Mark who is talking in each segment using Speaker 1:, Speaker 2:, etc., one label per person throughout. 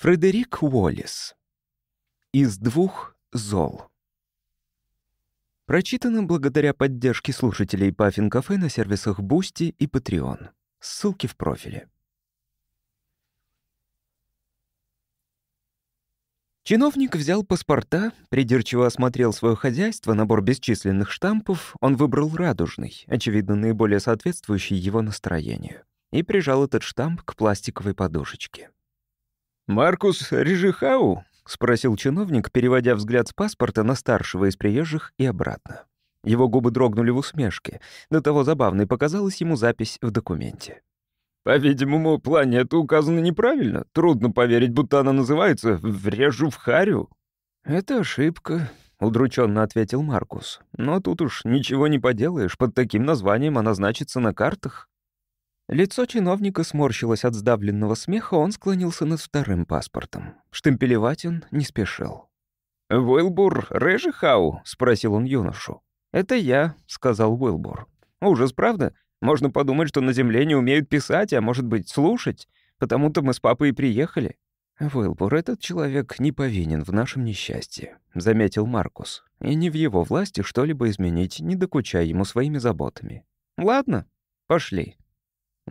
Speaker 1: Фредерик Уоллес. Из двух зол. Прочитано благодаря поддержке слушателей Puffin Cafe на сервисах Boosty и Patreon. Ссылки в профиле. Чиновник взял паспорта, придирчиво осмотрел свое хозяйство, набор бесчисленных штампов, он выбрал радужный, очевидно, наиболее соответствующий его настроению, и прижал этот штамп к пластиковой подушечке.
Speaker 2: «Маркус Рижихау?» — спросил чиновник, переводя взгляд с паспорта на старшего из приезжих и обратно. Его губы дрогнули в усмешке. До того забавной показалась ему запись в документе. «По-видимому, планета указана неправильно. Трудно поверить, будто она называется «Врежу в харю».
Speaker 1: «Это ошибка», — удрученно ответил Маркус. «Но тут уж ничего не поделаешь. Под таким названием она значится на картах». Лицо чиновника сморщилось от сдавленного смеха, он склонился над вторым паспортом. Штемпелевать он не спешил.
Speaker 2: «Уилбур Режихау?» — спросил он юношу.
Speaker 1: «Это я», — сказал Уилбур.
Speaker 2: «Ужас, правда? Можно подумать, что на Земле не умеют писать, а может быть, слушать. Потому-то мы с папой и приехали».
Speaker 1: «Уилбур, этот человек не повинен в нашем несчастье», — заметил Маркус. «И не в его власти что-либо изменить, не докучая ему своими заботами. Ладно, пошли».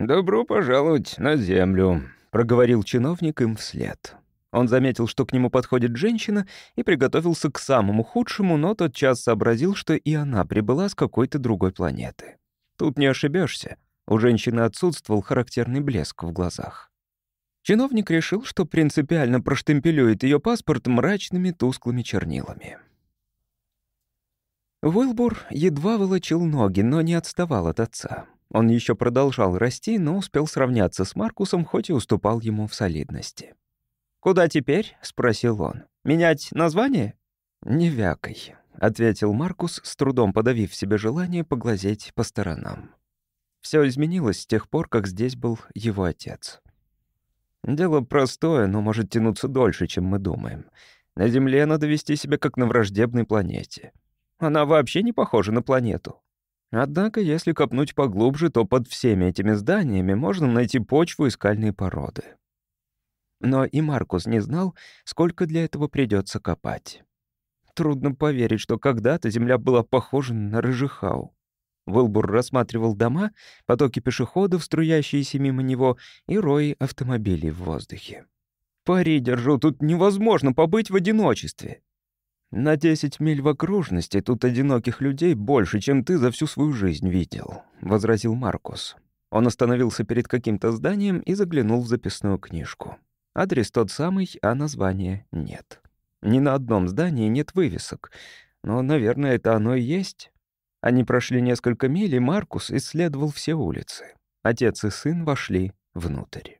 Speaker 2: «Добро пожаловать на землю», — проговорил чиновник им вслед.
Speaker 1: Он заметил, что к нему подходит женщина, и приготовился к самому худшему, но тот час сообразил, что и она прибыла с какой-то другой планеты. Тут не ошибешься. У женщины отсутствовал характерный блеск в глазах. Чиновник решил, что принципиально проштемпелюет ее паспорт мрачными тусклыми чернилами. Уилбур едва волочил ноги, но не отставал от отца. Он еще продолжал расти, но успел сравняться с Маркусом, хоть и уступал ему в солидности. «Куда теперь?» — спросил он. «Менять название?» «Не вякой», — ответил Маркус, с трудом подавив себе желание поглазеть по сторонам. Все изменилось с тех пор, как здесь был его отец. Дело простое, но может тянуться дольше, чем мы думаем. На Земле надо вести себя как на враждебной планете. Она вообще не похожа на планету. Однако, если копнуть поглубже, то под всеми этими зданиями можно найти почву и скальные породы. Но и Маркус не знал, сколько для этого придется копать. Трудно поверить, что когда-то земля была похожа на Рыжихау. Уилбур рассматривал дома, потоки пешеходов, струящиеся мимо него, и рои автомобилей в воздухе. «Пари держу, тут невозможно побыть в одиночестве», «На 10 миль в окружности тут одиноких людей больше, чем ты за всю свою жизнь видел», — возразил Маркус. Он остановился перед каким-то зданием и заглянул в записную книжку. Адрес тот самый, а названия нет. Ни на одном здании нет вывесок. Но, наверное, это оно и есть. Они прошли несколько миль, и Маркус исследовал все улицы. Отец и сын вошли внутрь.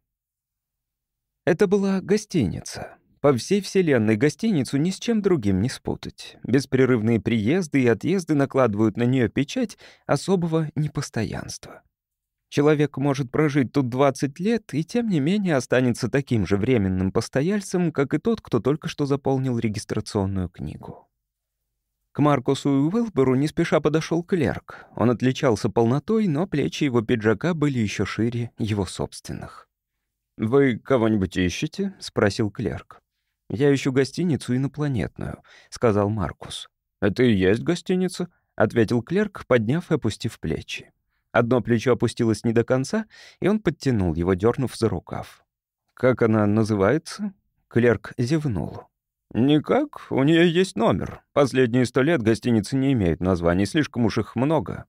Speaker 1: Это была гостиница. По всей вселенной гостиницу ни с чем другим не спутать. Беспрерывные приезды и отъезды накладывают на нее печать особого непостоянства. Человек может прожить тут 20 лет и тем не менее останется таким же временным постояльцем, как и тот, кто только что заполнил регистрационную книгу. К Маркусу и Уилберу не спеша подошел клерк. Он отличался полнотой, но плечи его пиджака были еще шире его собственных.
Speaker 2: «Вы кого-нибудь ищете?» — спросил клерк.
Speaker 1: «Я ищу гостиницу инопланетную», — сказал Маркус.
Speaker 2: «Это и есть гостиница?»
Speaker 1: — ответил клерк, подняв и опустив плечи. Одно плечо опустилось не до конца, и он подтянул его, дернув за рукав.
Speaker 2: «Как она называется?»
Speaker 1: Клерк зевнул.
Speaker 2: «Никак, у нее есть номер. Последние сто лет гостиницы не имеют названий, слишком уж их много».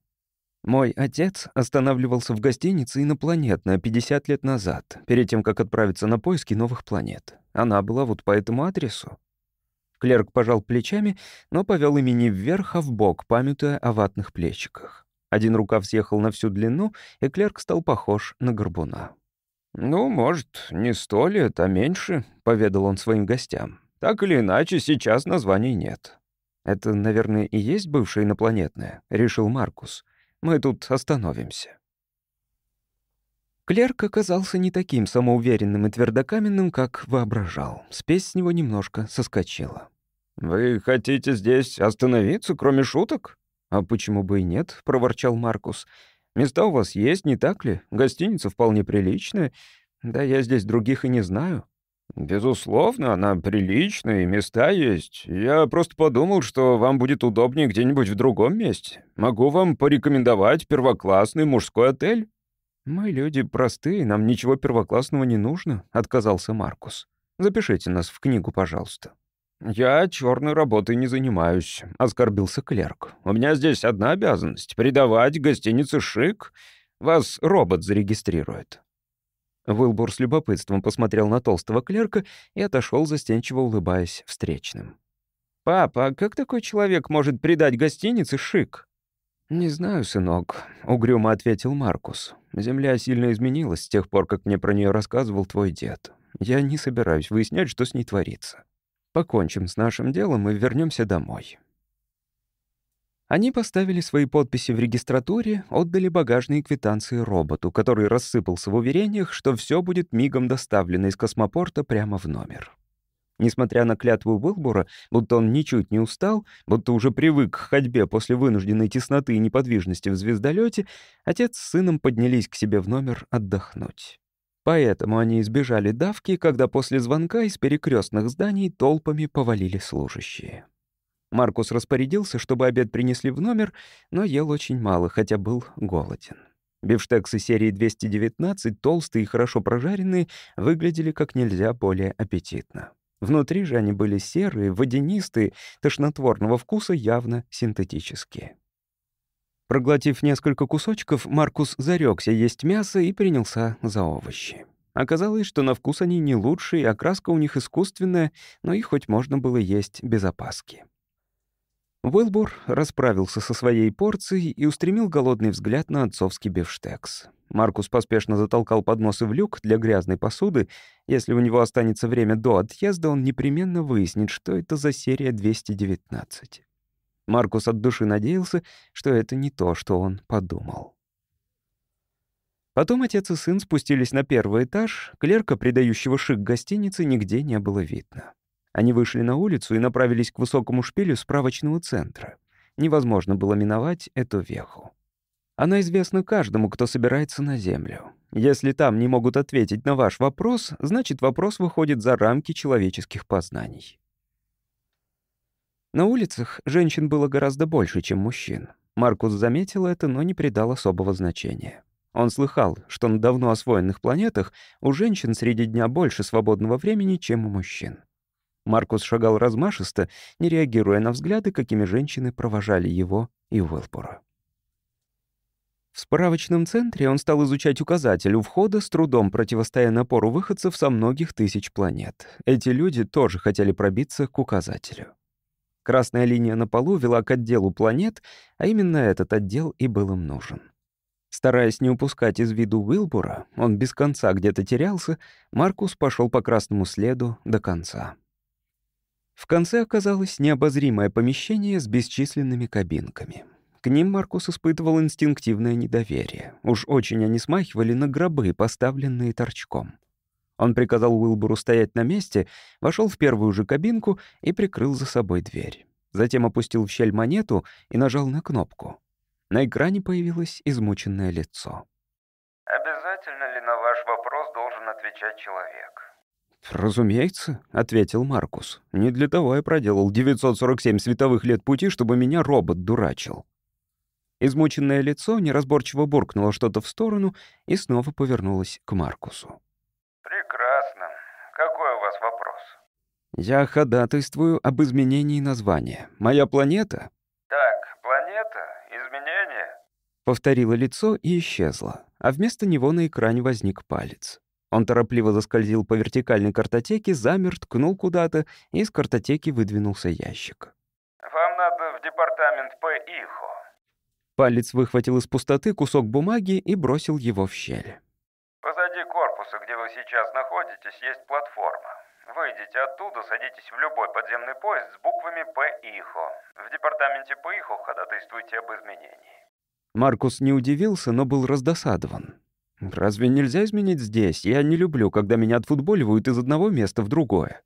Speaker 1: Мой отец останавливался в гостинице «Инопланетная» 50 лет назад, перед тем, как отправиться на поиски новых планет. Она была вот по этому адресу. Клерк пожал плечами, но повел ими не вверх, а в бок, памятуя о ватных плечиках. Один рукав съехал на всю длину, и клерк стал похож на горбуна.
Speaker 2: «Ну, может, не сто лет, а меньше», — поведал он своим гостям. «Так или иначе, сейчас названий нет».
Speaker 1: «Это, наверное, и есть бывшая инопланетная», — решил Маркус. Мы тут остановимся». Клерк оказался не таким самоуверенным и твердокаменным, как воображал. Спесь с него немножко соскочила.
Speaker 2: «Вы хотите здесь остановиться, кроме шуток?»
Speaker 1: «А почему бы и нет?» — проворчал Маркус. «Места у вас есть, не так ли? Гостиница вполне приличная. Да я здесь других и не знаю».
Speaker 3: «Безусловно, она приличная, и места есть. Я просто подумал, что вам будет удобнее где-нибудь в другом месте. Могу вам порекомендовать первоклассный мужской отель».
Speaker 1: «Мы люди простые, нам ничего первоклассного не нужно», — отказался Маркус. «Запишите нас в книгу, пожалуйста».
Speaker 3: «Я черной работой не занимаюсь», — оскорбился клерк. «У меня здесь одна обязанность — придавать гостинице шик. Вас робот зарегистрирует».
Speaker 1: Уилбур с любопытством посмотрел на толстого клерка и отошел, застенчиво улыбаясь встречным.
Speaker 3: «Папа, как такой человек может придать гостинице шик?»
Speaker 1: «Не знаю, сынок», — угрюмо ответил Маркус. «Земля сильно изменилась с тех пор, как мне про нее рассказывал твой дед. Я не собираюсь выяснять, что с ней творится. Покончим с нашим делом и вернемся домой». Они поставили свои подписи в регистратуре, отдали багажные квитанции роботу, который рассыпался в уверениях, что все будет мигом доставлено из космопорта прямо в номер. Несмотря на клятву Уилбура, будто он ничуть не устал, будто уже привык к ходьбе после вынужденной тесноты и неподвижности в звездолете, отец с сыном поднялись к себе в номер отдохнуть. Поэтому они избежали давки, когда после звонка из перекрестных зданий толпами повалили служащие. Маркус распорядился, чтобы обед принесли в номер, но ел очень мало, хотя был голоден. Бифштексы серии 219, толстые и хорошо прожаренные, выглядели как нельзя более аппетитно. Внутри же они были серые, водянистые, тошнотворного вкуса, явно синтетические. Проглотив несколько кусочков, Маркус зарекся есть мясо и принялся за овощи. Оказалось, что на вкус они не лучшие, окраска у них искусственная, но их хоть можно было есть без опаски. Уилбур расправился со своей порцией и устремил голодный взгляд на отцовский бифштекс. Маркус поспешно затолкал подносы в люк для грязной посуды. Если у него останется время до отъезда, он непременно выяснит, что это за серия 219. Маркус от души надеялся, что это не то, что он подумал. Потом отец и сын спустились на первый этаж, клерка, придающего шик гостиницы, нигде не было видно. Они вышли на улицу и направились к высокому шпилю справочного центра. Невозможно было миновать эту веху. Она известна каждому, кто собирается на Землю. Если там не могут ответить на ваш вопрос, значит, вопрос выходит за рамки человеческих познаний. На улицах женщин было гораздо больше, чем мужчин. Маркус заметил это, но не придал особого значения. Он слыхал, что на давно освоенных планетах у женщин среди дня больше свободного времени, чем у мужчин. Маркус шагал размашисто, не реагируя на взгляды, какими женщины провожали его и Уэлпура. В справочном центре он стал изучать указатель у входа, с трудом противостоя напору выходцев со многих тысяч планет. Эти люди тоже хотели пробиться к указателю. Красная линия на полу вела к отделу планет, а именно этот отдел и был им нужен. Стараясь не упускать из виду Уилбура, он без конца где-то терялся, Маркус пошел по красному следу до конца. В конце оказалось необозримое помещение с бесчисленными кабинками. К ним Маркус испытывал инстинктивное недоверие. Уж очень они смахивали на гробы, поставленные торчком. Он приказал Уилбуру стоять на месте, вошел в первую же кабинку и прикрыл за собой дверь. Затем опустил в щель монету и нажал на кнопку. На экране появилось измученное лицо.
Speaker 4: «Обязательно ли на ваш вопрос должен отвечать человек?»
Speaker 1: «Разумеется», — ответил Маркус. «Не для того я проделал 947 световых лет пути, чтобы меня робот дурачил». Измученное лицо неразборчиво буркнуло что-то в сторону и снова повернулось к Маркусу.
Speaker 4: «Прекрасно. Какой у вас вопрос?»
Speaker 1: «Я ходатайствую об изменении названия. Моя планета...»
Speaker 4: «Так, планета? Изменение?»
Speaker 1: Повторило лицо и исчезло, а вместо него на экране возник палец. Он торопливо заскользил по вертикальной картотеке, замер, ткнул куда-то, и из картотеки выдвинулся ящик.
Speaker 4: «Вам надо в департамент П. Ихо».
Speaker 1: Палец выхватил из пустоты кусок бумаги и бросил его в щель.
Speaker 4: «Позади корпуса, где вы сейчас находитесь, есть платформа. Выйдите оттуда, садитесь в любой подземный поезд с буквами П. Ихо. В департаменте П. Ихо ходатайствуйте об изменении».
Speaker 1: Маркус не удивился, но был раздосадован. Разве нельзя изменить здесь? Я не люблю, когда меня отфутболивают из одного места в другое.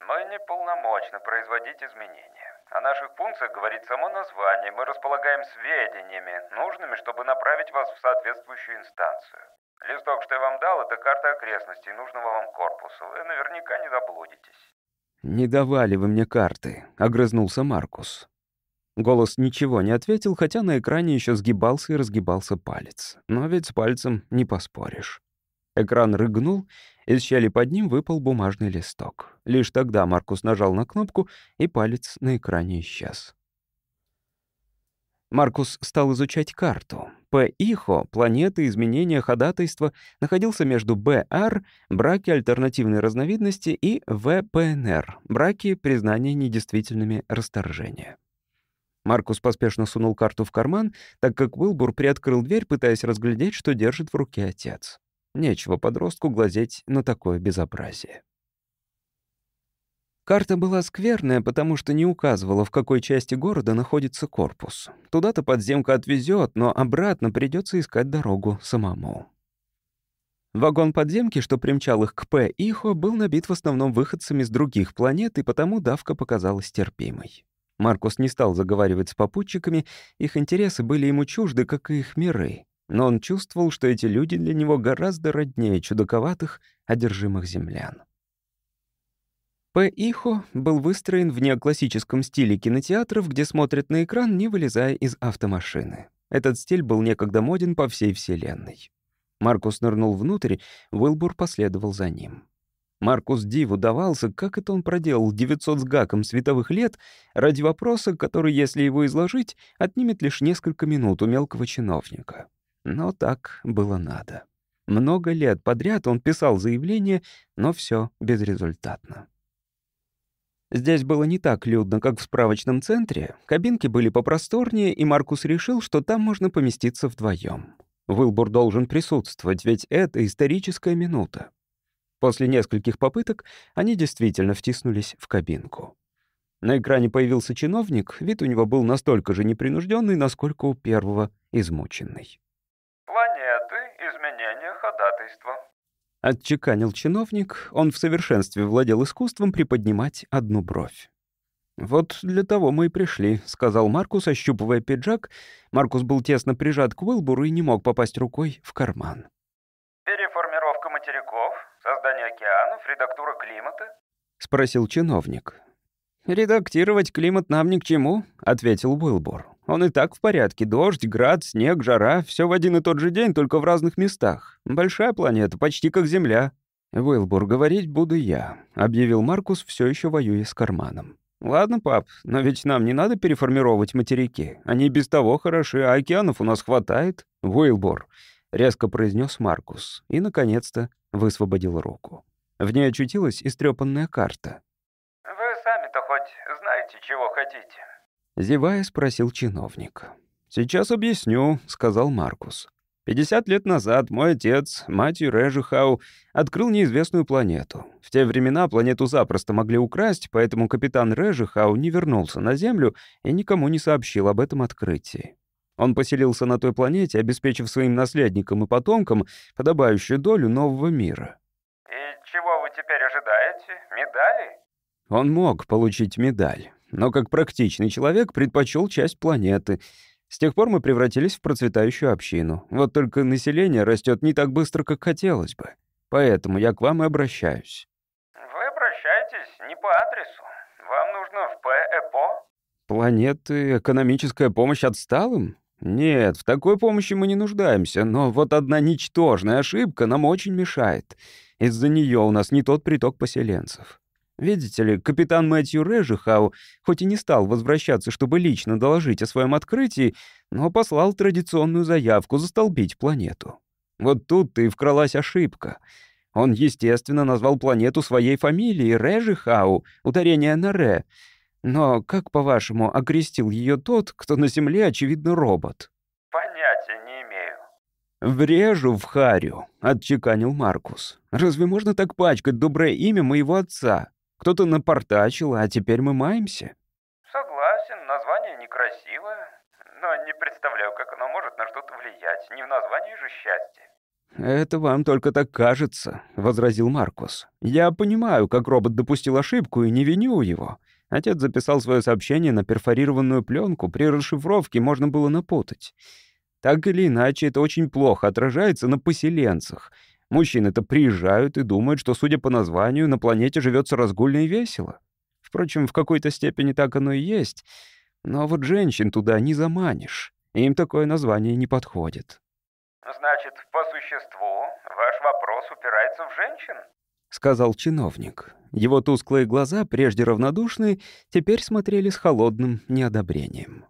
Speaker 4: Мы не полномочны производить изменения. О наших функциях говорит само название. Мы располагаем сведениями, нужными, чтобы направить вас в соответствующую инстанцию.
Speaker 5: Листок, что я вам дал, это карта окрестностей нужного вам корпуса. Вы наверняка не заблудитесь.
Speaker 1: «Не давали вы мне карты», — огрызнулся Маркус. Голос ничего не ответил, хотя на экране еще сгибался и разгибался палец. Но ведь с пальцем не поспоришь. Экран рыгнул, из щели под ним выпал бумажный листок. Лишь тогда Маркус нажал на кнопку, и палец на экране исчез. Маркус стал изучать карту. П-Ихо, планеты, изменения, ходатайства, находился между БР, браки альтернативной разновидности, и ВПНР, браки, признания недействительными расторжения. Маркус поспешно сунул карту в карман, так как Уилбур приоткрыл дверь, пытаясь разглядеть, что держит в руке отец. Нечего подростку глазеть на такое безобразие. Карта была скверная, потому что не указывала, в какой части города находится корпус. Туда-то подземка отвезет, но обратно придется искать дорогу самому. Вагон подземки, что примчал их к П. Ихо, был набит в основном выходцами с других планет, и потому давка показалась терпимой. Маркус не стал заговаривать с попутчиками, их интересы были ему чужды, как и их миры. Но он чувствовал, что эти люди для него гораздо роднее чудаковатых, одержимых землян. П. Ихо был выстроен в неоклассическом стиле кинотеатров, где смотрят на экран, не вылезая из автомашины. Этот стиль был некогда моден по всей вселенной. Маркус нырнул внутрь, Уилбур последовал за ним. Маркус диву давался, как это он проделал 900 с гаком световых лет ради вопроса, который, если его изложить, отнимет лишь несколько минут у мелкого чиновника. Но так было надо. Много лет подряд он писал заявление, но все безрезультатно. Здесь было не так людно, как в справочном центре. Кабинки были попросторнее, и Маркус решил, что там можно поместиться вдвоем. Уилбур должен присутствовать, ведь это историческая минута. После нескольких попыток они действительно втиснулись в кабинку. На экране появился чиновник, вид у него был настолько же непринужденный, насколько у первого измученный.
Speaker 5: Планеты, изменения, ходатайства.
Speaker 1: Отчеканил чиновник, он в совершенстве владел искусством приподнимать одну бровь. «Вот для того мы и пришли», — сказал Маркус, ощупывая пиджак. Маркус был тесно прижат к Уилбуру и не мог попасть рукой в карман.
Speaker 5: Создание океанов, редактура климата?
Speaker 1: — спросил чиновник. «Редактировать климат нам ни к чему», — ответил Уилбур. Он и так в порядке. Дождь, град, снег, жара. Все в один и тот же день, только в разных местах. Большая планета, почти как Земля. «Уилбур, говорить буду я», — объявил Маркус, все еще воюя с карманом. «Ладно, пап, но ведь нам не надо переформировать материки. Они без того хороши, а океанов у нас хватает. Уилбур», — резко произнес Маркус и, наконец-то, высвободил руку. В ней очутилась истрепанная карта.
Speaker 5: Вы сами-то хоть знаете, чего хотите?
Speaker 1: Зевая, спросил чиновник. «Сейчас объясню», — сказал Маркус. «50 лет назад мой отец, Матью Режихау, открыл неизвестную планету. В те времена планету запросто могли украсть, поэтому капитан Режихау не вернулся на Землю и никому не сообщил об этом открытии. Он поселился на той планете, обеспечив своим наследникам и потомкам подобающую долю нового мира.
Speaker 5: «И чего вы теперь ожидаете? Медали?»
Speaker 1: Он мог получить медаль, но как практичный человек предпочел часть планеты. С тех пор мы превратились в процветающую общину. Вот только население растет не так быстро, как хотелось бы. Поэтому я к вам и обращаюсь.
Speaker 5: Вы обращаетесь не по адресу. Вам нужно в ПЭПО?
Speaker 1: Планеты, экономическая помощь отсталым? Нет, в такой помощи мы не нуждаемся, но вот одна ничтожная ошибка нам очень мешает. Из-за нее у нас не тот приток поселенцев. Видите ли, капитан Мэтью Режихау хоть и не стал возвращаться, чтобы лично доложить о своем открытии, но послал традиционную заявку застолбить планету. Вот тут-то и вкралась ошибка. Он, естественно, назвал планету своей фамилией Режихау, ударение на «ре». Но как, по-вашему, окрестил ее тот, кто на Земле, очевидно, робот?
Speaker 5: Понятия не имею.
Speaker 1: «Врежу в харю», — отчеканил Маркус. «Разве можно так пачкать доброе имя моего отца? Кто-то напортачил, а теперь мы маемся».
Speaker 5: Согласен, название некрасивое, но не представляю, как оно может на что-то влиять. Не в названии же счастье.
Speaker 1: «Это вам только так кажется», — возразил Маркус. «Я понимаю, как робот допустил ошибку и не виню его. Отец записал свое сообщение на перфорированную пленку, при расшифровке можно было напутать. Так или иначе, это очень плохо отражается на поселенцах. Мужчины-то приезжают и думают, что, судя по названию, на планете живется разгульно и весело. Впрочем, в какой-то степени так оно и есть. Но вот женщин туда не заманишь. Им такое название не подходит.
Speaker 5: «Значит, по существу, ваш вопрос упирается в женщин?»
Speaker 1: — сказал чиновник. Его тусклые глаза, прежде равнодушные, теперь смотрели с холодным неодобрением.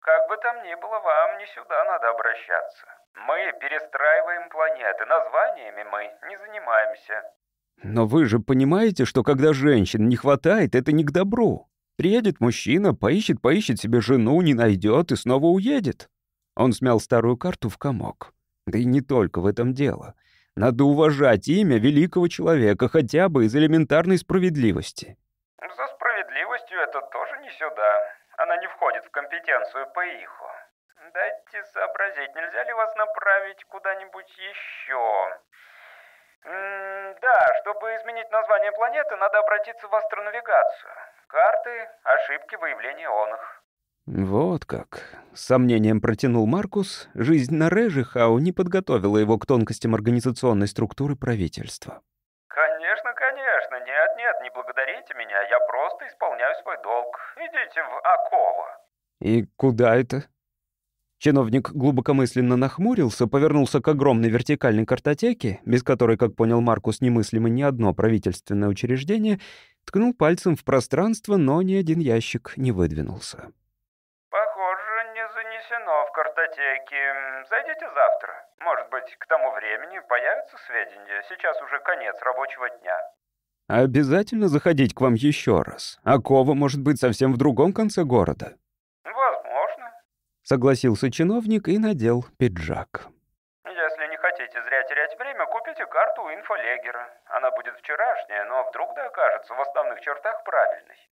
Speaker 5: «Как бы там ни было, вам не сюда надо обращаться. Мы перестраиваем планеты, названиями мы не занимаемся».
Speaker 1: «Но вы же понимаете, что когда женщин не хватает, это не к добру. Приедет мужчина, поищет, поищет себе жену, не найдет и снова уедет». Он смял старую карту в комок. Да и не только в этом дело. Надо уважать имя великого человека, хотя бы из элементарной справедливости.
Speaker 5: За справедливостью это тоже не сюда. Она не входит в компетенцию ПИХу. Дайте сообразить, нельзя ли вас направить куда-нибудь еще? да, чтобы изменить название планеты, надо обратиться в астронавигацию. Карты, ошибки выявления он их.
Speaker 1: «Вот как», — с сомнением протянул Маркус, жизнь на Режихау не подготовила его к тонкостям организационной структуры правительства.
Speaker 5: «Конечно, конечно. Нет-нет, не благодарите меня. Я просто исполняю свой долг. Идите в Акова».
Speaker 1: «И куда это?» Чиновник глубокомысленно нахмурился, повернулся к огромной вертикальной картотеке, без которой, как понял Маркус, немыслимо ни одно правительственное учреждение, ткнул пальцем в пространство, но ни один ящик не выдвинулся
Speaker 5: занесено в картотеке. Зайдите завтра. Может быть, к тому времени появятся сведения. Сейчас уже конец рабочего дня.
Speaker 1: Обязательно заходить к вам еще раз. А Кова может быть совсем в другом конце города.
Speaker 5: Возможно.
Speaker 1: Согласился чиновник и надел пиджак.
Speaker 5: Если не хотите зря терять время, купите карту у инфолегера. Она будет вчерашняя, но вдруг да окажется в основных чертах правильной.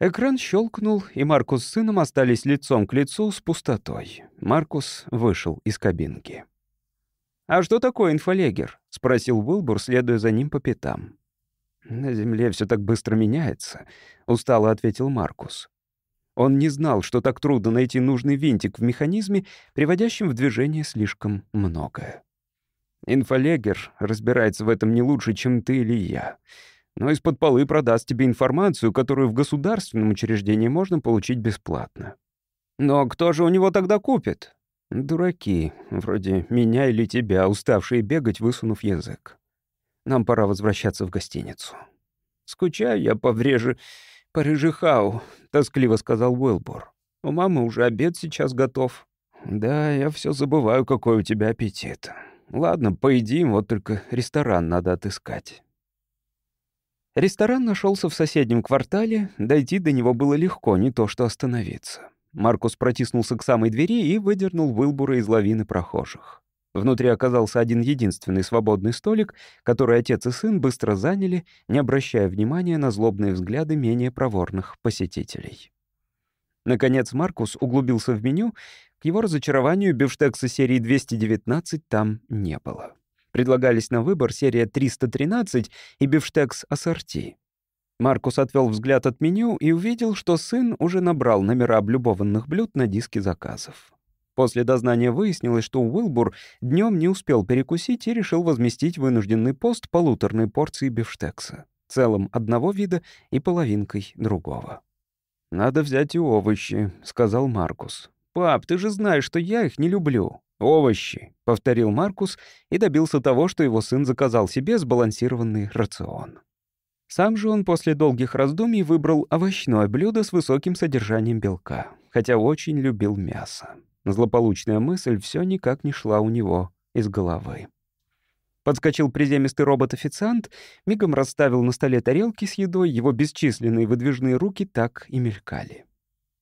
Speaker 1: Экран щелкнул, и Маркус с сыном остались лицом к лицу с пустотой. Маркус вышел из кабинки. «А что такое инфолегер?» — спросил Уилбур, следуя за ним по пятам. «На Земле все так быстро меняется», — устало ответил Маркус. Он не знал, что так трудно найти нужный винтик в механизме, приводящем в движение слишком многое. Инфолегер разбирается в этом не лучше, чем ты или я но из-под полы продаст тебе информацию, которую в государственном учреждении можно получить бесплатно. Но кто же у него тогда купит? Дураки, вроде меня или тебя, уставшие бегать, высунув язык. Нам пора возвращаться в гостиницу. Скучаю я по вреже... по Рыжихау, тоскливо сказал Уэлбор. У мамы уже обед сейчас готов. Да, я все забываю, какой у тебя аппетит. Ладно, поедим, вот только ресторан надо отыскать. Ресторан нашелся в соседнем квартале, дойти до него было легко, не то что остановиться. Маркус протиснулся к самой двери и выдернул Уилбура из лавины прохожих. Внутри оказался один единственный свободный столик, который отец и сын быстро заняли, не обращая внимания на злобные взгляды менее проворных посетителей. Наконец Маркус углубился в меню. К его разочарованию бифштекса серии 219 там не было. Предлагались на выбор серия 313 и бифштекс ассорти. Маркус отвел взгляд от меню и увидел, что сын уже набрал номера облюбованных блюд на диске заказов. После дознания выяснилось, что Уилбур днем не успел перекусить и решил возместить вынужденный пост полуторной порции бифштекса, целым одного вида и половинкой другого. «Надо взять и овощи», — сказал Маркус. «Пап, ты же знаешь, что я их не люблю». «Овощи», — повторил Маркус и добился того, что его сын заказал себе сбалансированный рацион. Сам же он после долгих раздумий выбрал овощное блюдо с высоким содержанием белка, хотя очень любил мясо. Злополучная мысль все никак не шла у него из головы. Подскочил приземистый робот-официант, мигом расставил на столе тарелки с едой, его бесчисленные выдвижные руки так и мелькали.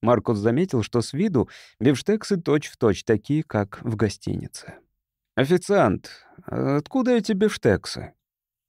Speaker 1: Маркус заметил, что с виду бифштексы точь-в-точь такие, как в гостинице. «Официант, откуда эти бифштексы?»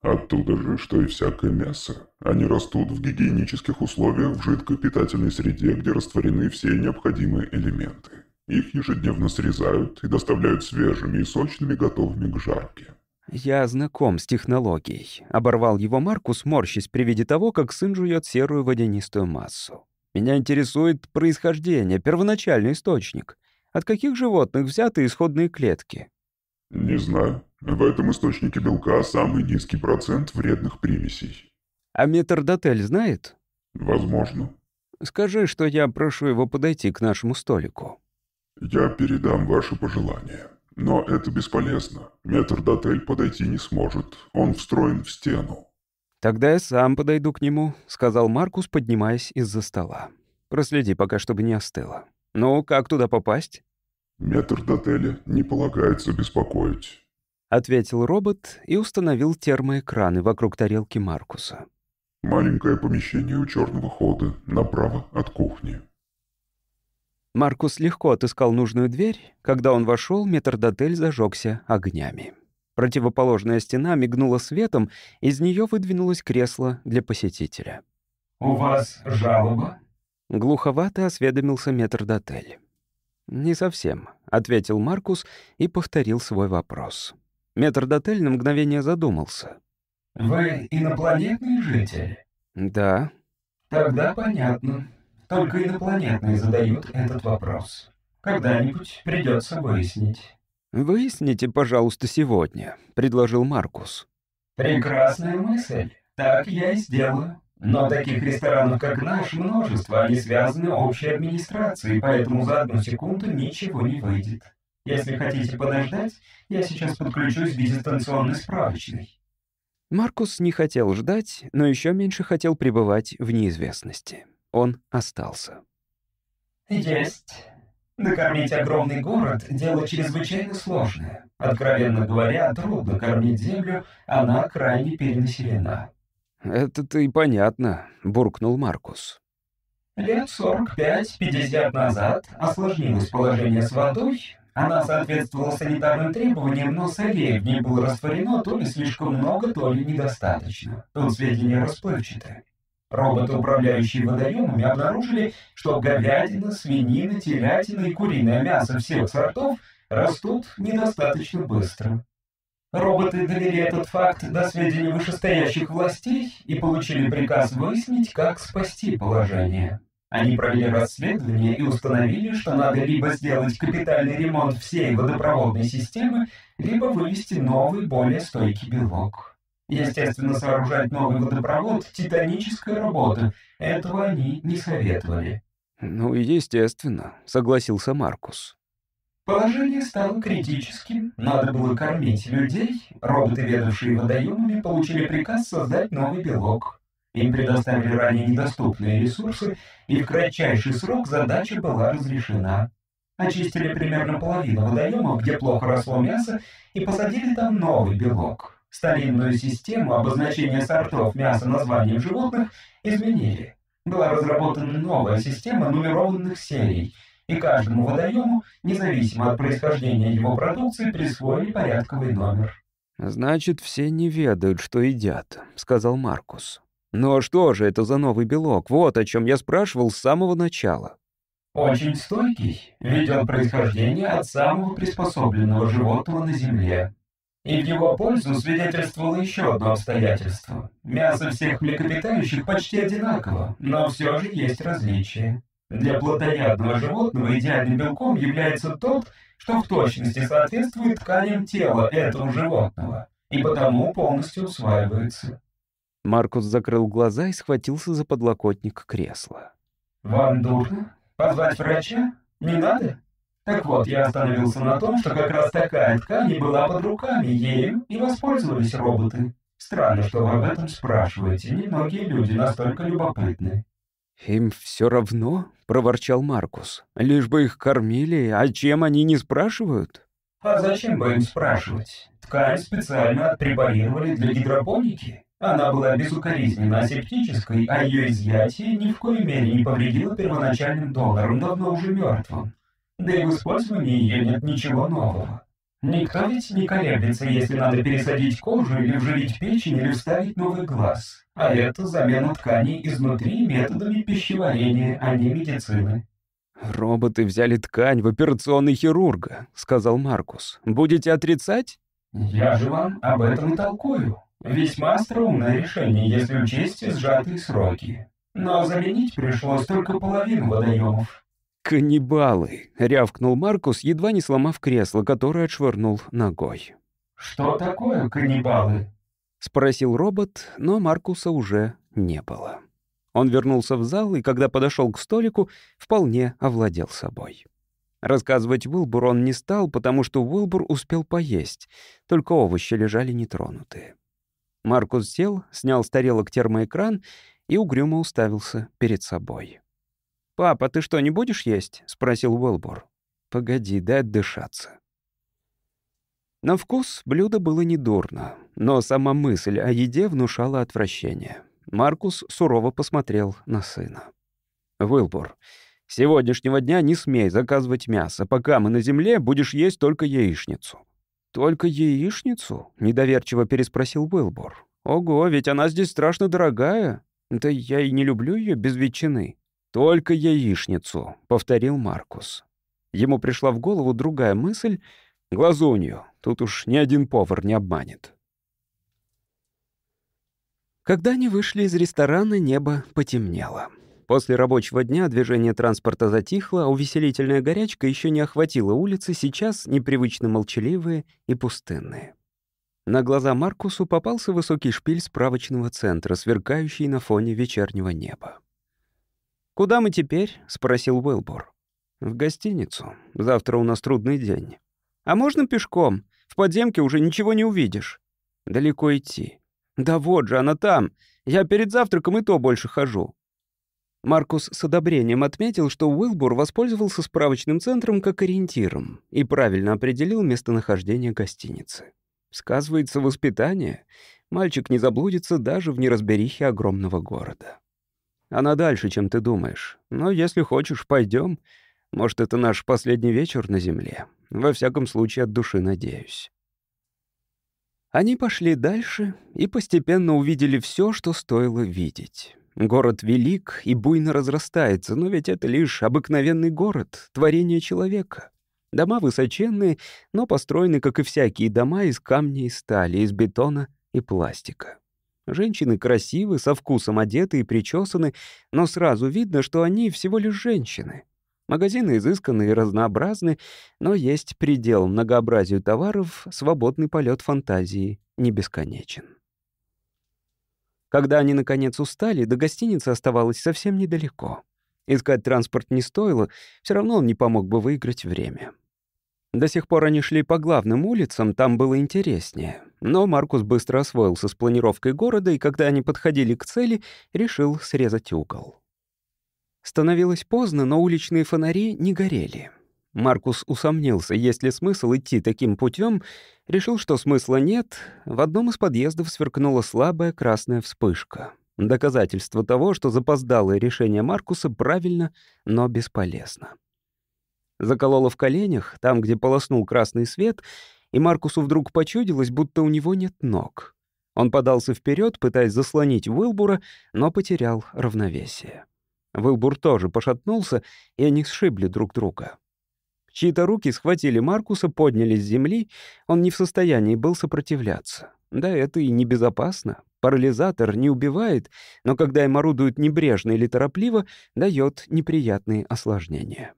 Speaker 6: Оттуда же, что и всякое мясо. Они растут в гигиенических условиях в жидкой питательной среде, где растворены все необходимые элементы. Их ежедневно срезают и доставляют свежими и сочными, готовыми к жарке.
Speaker 1: «Я знаком с технологией», — оборвал его Маркус, морщись при виде того, как сын жует серую водянистую массу. Меня интересует происхождение, первоначальный источник.
Speaker 7: От каких животных взяты исходные клетки?
Speaker 6: Не знаю. В этом источнике белка самый низкий процент вредных примесей.
Speaker 7: А метрдотель знает?
Speaker 6: Возможно.
Speaker 7: Скажи, что я прошу его подойти к нашему столику.
Speaker 6: Я передам ваши пожелания. Но это бесполезно. Метрдотель подойти не сможет. Он встроен в стену.
Speaker 7: «Тогда я сам подойду к нему», — сказал Маркус, поднимаясь из-за стола. «Проследи пока, чтобы не остыло. Ну, как туда попасть?»
Speaker 6: «Метрдотеля не полагается беспокоить», —
Speaker 7: ответил робот и установил термоэкраны вокруг тарелки Маркуса.
Speaker 6: «Маленькое помещение у черного хода, направо от кухни».
Speaker 7: Маркус легко отыскал нужную дверь. Когда он вошел, метрдотель зажегся огнями. Противоположная стена мигнула светом, из нее выдвинулось кресло для посетителя.
Speaker 1: «У вас жалоба?»
Speaker 7: Глуховато осведомился метрдотель. «Не совсем», — ответил Маркус и повторил свой вопрос. Метрдотель на мгновение задумался.
Speaker 1: «Вы инопланетный житель?»
Speaker 7: «Да».
Speaker 1: «Тогда понятно. Только инопланетные задают этот вопрос. Когда-нибудь придется выяснить».
Speaker 7: «Выясните, пожалуйста, сегодня», — предложил Маркус.
Speaker 1: «Прекрасная мысль. Так я и сделаю. Но таких ресторанов, как наш, множество, они связаны общей администрацией, поэтому за одну секунду ничего не выйдет. Если хотите подождать, я сейчас подключусь к дистанционной справочной».
Speaker 7: Маркус не хотел ждать, но еще меньше хотел пребывать в неизвестности. Он остался.
Speaker 1: «Есть. Накормить огромный город — дело чрезвычайно сложное. Откровенно говоря, трудно кормить землю, она крайне перенаселена».
Speaker 7: «Это-то и понятно», — буркнул Маркус.
Speaker 1: Лет 45-50 назад осложнилось положение с водой. Она соответствовала санитарным требованиям, но солей в ней было растворено то ли слишком много, то ли недостаточно. Тут сведения расплывчатые. Роботы, управляющие водоемами, обнаружили, что говядина, свинина, телятина и куриное мясо всех сортов растут недостаточно быстро. Роботы довели этот факт до сведения вышестоящих властей и получили приказ выяснить, как спасти положение. Они провели расследование и установили, что надо либо сделать капитальный ремонт всей водопроводной системы, либо вывести новый, более стойкий белок. Естественно, сооружать новый водопровод — титаническая работа. Этого они не советовали.
Speaker 7: «Ну, естественно», — согласился Маркус.
Speaker 1: Положение стало критическим. Надо было кормить людей. Роботы, ведавшие водоемами, получили приказ создать новый белок. Им предоставили ранее недоступные ресурсы, и в кратчайший срок задача была разрешена. Очистили примерно половину водоемов, где плохо росло мясо, и посадили там новый белок. Старинную систему обозначения сортов мяса названием животных изменили. Была разработана новая система нумерованных серий, и каждому водоему, независимо от происхождения его продукции, присвоили порядковый номер.
Speaker 7: «Значит, все не ведают, что едят», — сказал Маркус. «Ну а что же это за новый белок? Вот о чем я спрашивал с самого начала».
Speaker 1: «Очень стойкий, ведет происхождение от самого приспособленного животного на Земле. И в его пользу свидетельствовало еще одно обстоятельство. Мясо всех млекопитающих почти одинаково, но все же есть различия. Для плотоядного животного идеальным белком является тот, что в точности соответствует тканям тела этого животного, и потому полностью усваивается.
Speaker 7: Маркус закрыл глаза и схватился за подлокотник кресла.
Speaker 1: «Вам дурно? Позвать врача? Не надо?» Так вот, я остановился на том, что как раз такая ткань была под руками, ею и воспользовались роботы. Странно, что вы об этом спрашиваете. Немногие люди настолько любопытны.
Speaker 7: «Им все равно?» — проворчал Маркус. «Лишь бы их кормили, а чем они не спрашивают?»
Speaker 1: «А зачем бы им спрашивать? Ткань специально отпрепарировали для гидропоники. Она была безукоризненно асептической, а ее изъятие ни в коей мере не повредило первоначальным донорам, давно уже мертвым. Да и в использовании ее нет ничего нового. Никто ведь не колеблется, если надо пересадить кожу или вживить печень или вставить новый глаз. А это замена тканей изнутри методами пищеварения, а не медицины.
Speaker 7: «Роботы взяли ткань в операционной хирурга», — сказал Маркус. «Будете отрицать?»
Speaker 1: «Я же вам об этом и толкую. Весьма остроумное решение, если учесть сжатые сроки. Но заменить пришлось только половину водоемов. «Каннибалы!» — рявкнул Маркус, едва не сломав кресло, которое отшвырнул ногой.
Speaker 8: «Что такое каннибалы?»
Speaker 1: — спросил робот, но Маркуса уже не было. Он вернулся в зал, и когда подошел к столику, вполне овладел собой. Рассказывать Уилбур он не стал, потому что Уилбур успел поесть, только овощи лежали нетронутые. Маркус сел, снял с тарелок термоэкран и угрюмо уставился перед собой. «Папа, ты что, не будешь есть?» — спросил Уилбур. «Погоди, дай отдышаться». На вкус блюдо было недурно, но сама мысль о еде внушала отвращение. Маркус сурово посмотрел на сына. «Уилбур, с сегодняшнего дня не смей заказывать мясо. Пока мы на земле, будешь есть только яичницу». «Только яичницу?» — недоверчиво переспросил Уилбур. «Ого, ведь она здесь страшно дорогая. Да я и не люблю ее без ветчины». «Только яичницу», — повторил Маркус. Ему пришла в голову другая мысль. «Глазунью. Тут уж ни один повар не обманет». Когда они вышли из ресторана, небо потемнело. После рабочего дня движение транспорта затихло, а увеселительная горячка еще не охватила улицы, сейчас непривычно молчаливые и пустынные. На глаза Маркусу попался высокий шпиль справочного центра, сверкающий на фоне вечернего неба. «Куда мы теперь?» — спросил Уэлбор. «В гостиницу. Завтра у нас трудный день. А можно пешком? В подземке уже ничего не увидишь. Далеко идти. Да вот же она там. Я перед завтраком и то больше хожу». Маркус с одобрением отметил, что Уилбур воспользовался справочным центром как ориентиром и правильно определил местонахождение гостиницы. Сказывается воспитание. Мальчик не заблудится даже в неразберихе огромного города. Она дальше, чем ты думаешь. Но если хочешь, пойдем. Может, это наш последний вечер на земле. Во всяком случае, от души надеюсь. Они пошли дальше и постепенно увидели все, что стоило видеть. Город велик и буйно разрастается, но ведь это лишь обыкновенный город, творение человека. Дома высоченные, но построены, как и всякие дома, из камня и стали, из бетона и пластика. Женщины красивы, со вкусом одеты и причесаны, но сразу видно, что они всего лишь женщины. Магазины изысканные и разнообразны, но есть предел многообразию товаров, свободный полет фантазии не бесконечен. Когда они, наконец, устали, до гостиницы оставалось совсем недалеко. Искать транспорт не стоило, все равно он не помог бы выиграть время. До сих пор они шли по главным улицам, там было интереснее. Но Маркус быстро освоился с планировкой города, и когда они подходили к цели, решил срезать угол. Становилось поздно, но уличные фонари не горели. Маркус усомнился, есть ли смысл идти таким путем, решил, что смысла нет. В одном из подъездов сверкнула слабая красная вспышка. Доказательство того, что запоздалое решение Маркуса правильно, но бесполезно. Закололо в коленях, там, где полоснул красный свет, и Маркусу вдруг почудилось, будто у него нет ног. Он подался вперед, пытаясь заслонить Уилбура, но потерял равновесие. Уилбур тоже пошатнулся, и они сшибли друг друга. Чьи-то руки схватили Маркуса, подняли с земли, он не в состоянии был сопротивляться. Да, это и небезопасно. Парализатор не убивает, но когда им орудуют небрежно или торопливо, дает неприятные осложнения.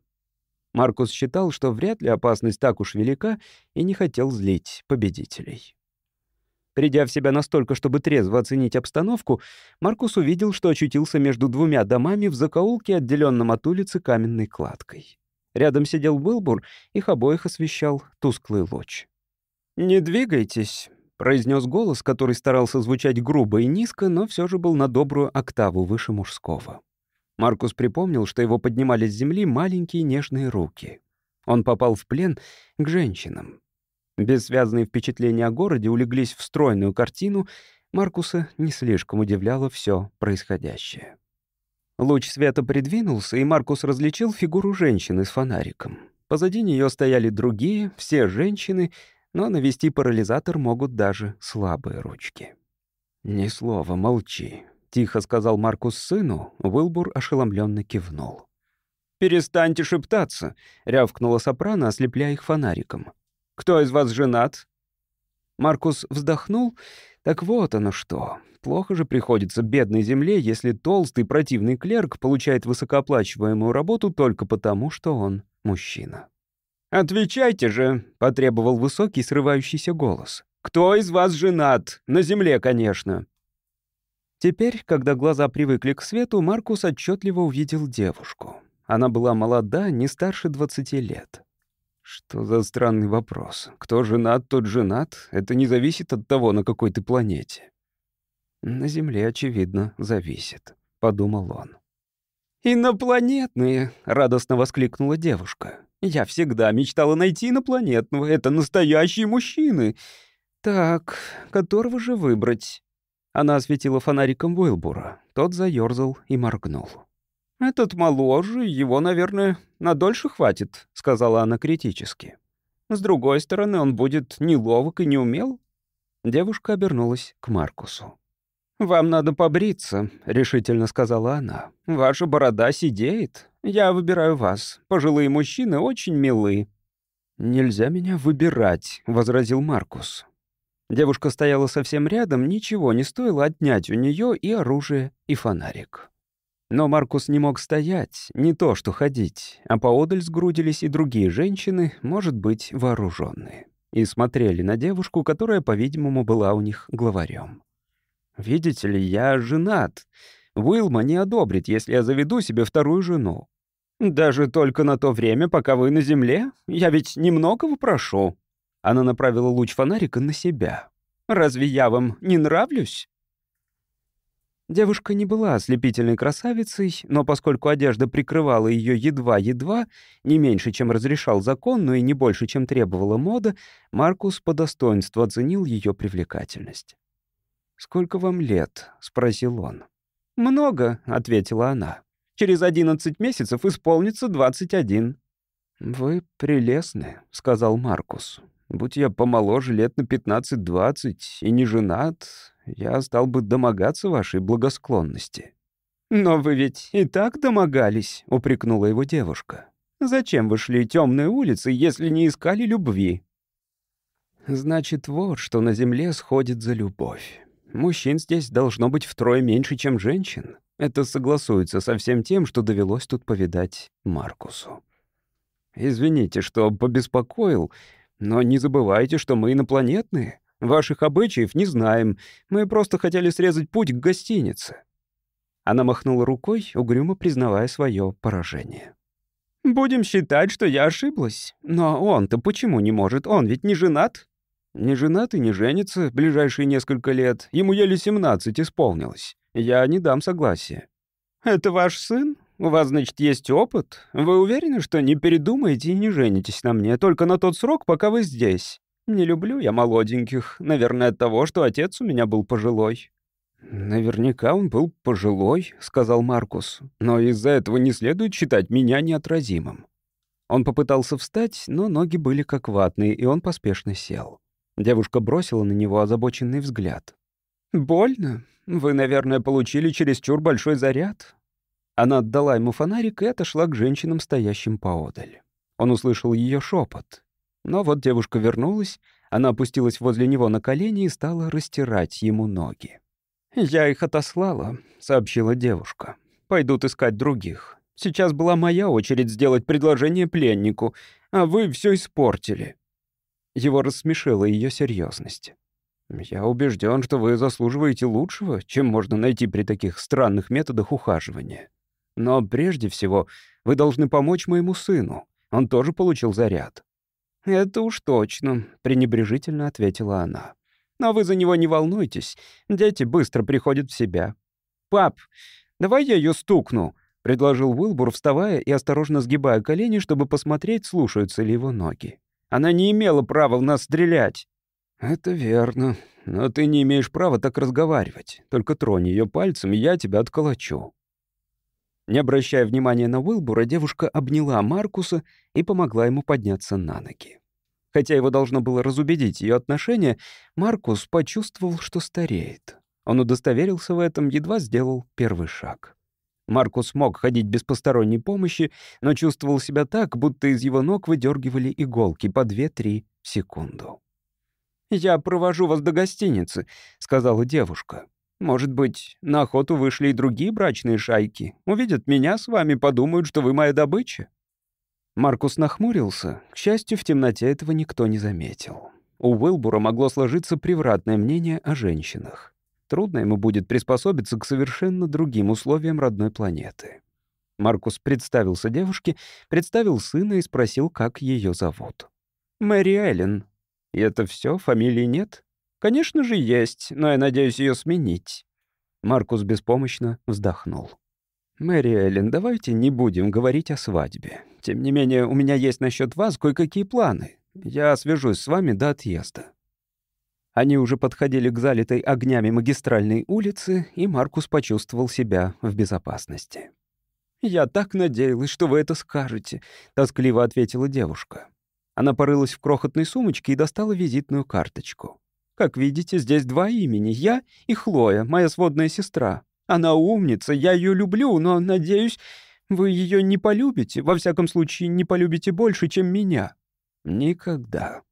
Speaker 1: Маркус считал, что вряд ли опасность так уж велика, и не хотел злить победителей. Придя в себя настолько, чтобы трезво оценить обстановку, Маркус увидел, что очутился между двумя домами в закоулке, отделенном от улицы каменной кладкой. Рядом сидел Уилбур, их обоих освещал тусклый луч. «Не двигайтесь», — произнес голос, который старался звучать грубо и низко, но все же был на добрую октаву выше мужского. Маркус припомнил, что его поднимали с земли маленькие нежные руки. Он попал в плен к женщинам. Бессвязные впечатления о городе улеглись в стройную картину, Маркуса не слишком удивляло все происходящее. Луч света придвинулся, и Маркус различил фигуру женщины с фонариком. Позади нее стояли другие, все женщины, но навести парализатор могут даже слабые ручки. «Ни слова, молчи», Тихо сказал Маркус сыну, Уилбур ошеломленно кивнул. «Перестаньте шептаться», — рявкнула сопрано, ослепляя их фонариком. «Кто из вас женат?» Маркус вздохнул. Так вот оно что. Плохо же приходится бедной земле, если толстый противный клерк получает высокооплачиваемую работу только потому, что он мужчина. «Отвечайте же!» — потребовал высокий срывающийся голос. «Кто из вас женат? На земле, конечно!» Теперь, когда глаза привыкли к свету, Маркус отчетливо увидел девушку. Она была молода, не старше 20 лет. Что за странный вопрос? Кто женат, тот женат. Это не зависит от того, на какой ты планете. На Земле, очевидно, зависит, — подумал он. «Инопланетные!» — радостно воскликнула девушка. «Я всегда мечтала найти инопланетного. Это настоящие мужчины. Так, которого же выбрать?» Она осветила фонариком Уилбура. Тот заёрзал и моргнул. «Этот моложе, его, наверное, надольше хватит», — сказала она критически. «С другой стороны, он будет неловок и неумел». Девушка обернулась к Маркусу. «Вам надо побриться», — решительно сказала она. «Ваша борода сидеет. Я выбираю вас. Пожилые мужчины очень милы». «Нельзя меня выбирать», — возразил Маркус. Девушка стояла совсем рядом, ничего не стоило отнять у нее и оружие, и фонарик. Но Маркус не мог стоять, не то что ходить, а поодаль сгрудились и другие женщины, может быть, вооруженные, и смотрели на девушку, которая, по-видимому, была у них главарем. «Видите ли, я женат. Уилма не одобрит, если я заведу себе вторую жену. Даже только на то время, пока вы на земле? Я ведь немногого прошу». Она направила луч фонарика на себя. «Разве я вам не нравлюсь?» Девушка не была ослепительной красавицей, но поскольку одежда прикрывала ее едва-едва, не меньше, чем разрешал закон, но и не больше, чем требовала мода, Маркус по достоинству оценил ее привлекательность. «Сколько вам лет?» — спросил он. «Много», — ответила она. «Через одиннадцать месяцев исполнится двадцать один». «Вы прелестны», — сказал Маркус. «Будь я помоложе лет на пятнадцать-двадцать и не женат, я стал бы домогаться вашей благосклонности». «Но вы ведь и так домогались», — упрекнула его девушка. «Зачем вы шли темной улицей, если не искали любви?» «Значит, вот что на земле сходит за любовь. Мужчин здесь должно быть втрое меньше, чем женщин. Это согласуется со всем тем, что довелось тут повидать Маркусу. Извините, что побеспокоил, но не забывайте, что мы инопланетные. Ваших обычаев не знаем. Мы просто хотели срезать путь к гостинице». Она махнула рукой, угрюмо признавая свое поражение. «Будем считать, что я ошиблась. Но он-то почему не может? Он ведь не женат?» «Не женат и не женится ближайшие несколько лет. Ему еле 17 исполнилось. Я не дам согласия». «Это ваш сын? У вас, значит, есть опыт? Вы уверены, что не передумаете и не женитесь на мне только на тот срок, пока вы здесь?» Не люблю я молоденьких, наверное, от того, что отец у меня был пожилой». «Наверняка он был пожилой», — сказал Маркус, «но из-за этого не следует считать меня неотразимым». Он попытался встать, но ноги были как ватные, и он поспешно сел. Девушка бросила на него озабоченный взгляд. «Больно? Вы, наверное, получили чересчур большой заряд?» Она отдала ему фонарик и отошла к женщинам, стоящим поодаль. Он услышал ее шепот. Но вот девушка вернулась, она опустилась возле него на колени и стала растирать ему ноги. «Я их отослала», — сообщила девушка. «Пойдут искать других. Сейчас была моя очередь сделать предложение пленнику, а вы все испортили». Его рассмешила ее серьезность. «Я убежден, что вы заслуживаете лучшего, чем можно найти при таких странных методах ухаживания. Но прежде всего вы должны помочь моему сыну. Он тоже получил заряд. «Это уж точно», — пренебрежительно ответила она. «Но вы за него не волнуйтесь. Дети быстро приходят в себя». «Пап, давай я ее стукну», — предложил Уилбур, вставая и осторожно сгибая колени, чтобы посмотреть, слушаются ли его ноги. «Она не имела права в нас стрелять». «Это верно. Но ты не имеешь права так разговаривать. Только тронь ее пальцем, и я тебя отколочу». Не обращая внимания на Уилбура, девушка обняла Маркуса и помогла ему подняться на ноги. Хотя его должно было разубедить ее отношение, Маркус почувствовал, что стареет. Он удостоверился в этом, едва сделал первый шаг. Маркус мог ходить без посторонней помощи, но чувствовал себя так, будто из его ног выдергивали иголки по 2-3 секунду. «Я провожу вас до гостиницы», — сказала девушка. «Может быть, на охоту вышли и другие брачные шайки. Увидят меня с вами, подумают, что вы моя добыча». Маркус нахмурился. К счастью, в темноте этого никто не заметил. У Уилбура могло сложиться превратное мнение о женщинах. Трудно ему будет приспособиться к совершенно другим условиям родной планеты. Маркус представился девушке, представил сына и спросил, как ее зовут. «Мэри Эллен». «И это все? Фамилии нет?» «Конечно же, есть, но я надеюсь ее сменить». Маркус беспомощно вздохнул. «Мэри Эллен, давайте не будем говорить о свадьбе. Тем не менее, у меня есть насчет вас кое-какие планы. Я свяжусь с вами до отъезда». Они уже подходили к залитой огнями магистральной улице, и Маркус почувствовал себя в безопасности. «Я так надеялась, что вы это скажете», — тоскливо ответила девушка. Она порылась в крохотной сумочке и достала визитную карточку. «Как видите, здесь два имени — я и Хлоя, моя сводная сестра. Она умница, я ее люблю, но, надеюсь, вы ее не полюбите, во всяком случае, не полюбите больше, чем меня». «Никогда»,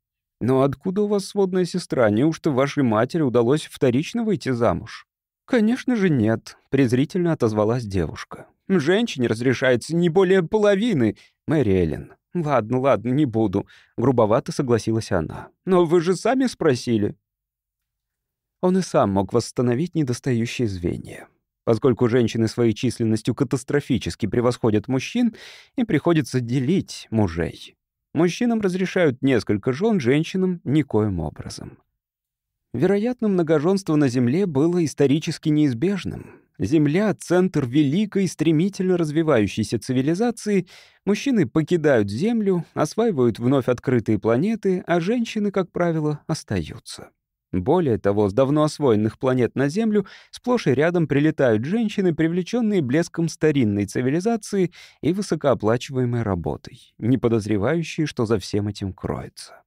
Speaker 1: «Но откуда у вас сводная сестра? Неужто вашей матери удалось вторично выйти замуж?» «Конечно же нет», — презрительно отозвалась девушка. «Женщине разрешается не более половины, Мэри Эллен». «Ладно, ладно, не буду», — грубовато согласилась она. «Но вы же сами спросили». Он и сам мог восстановить недостающие звенья. Поскольку женщины своей численностью катастрофически превосходят мужчин, им приходится делить мужей. Мужчинам разрешают несколько жен, женщинам — никоим образом. Вероятно, многоженство на Земле было исторически неизбежным. Земля — центр великой, стремительно развивающейся цивилизации. Мужчины покидают Землю, осваивают вновь открытые планеты, а женщины, как правило, остаются. Более того, с давно освоенных планет на Землю сплошь и рядом прилетают женщины, привлеченные блеском старинной цивилизации и высокооплачиваемой работой, не подозревающие, что за всем этим кроется.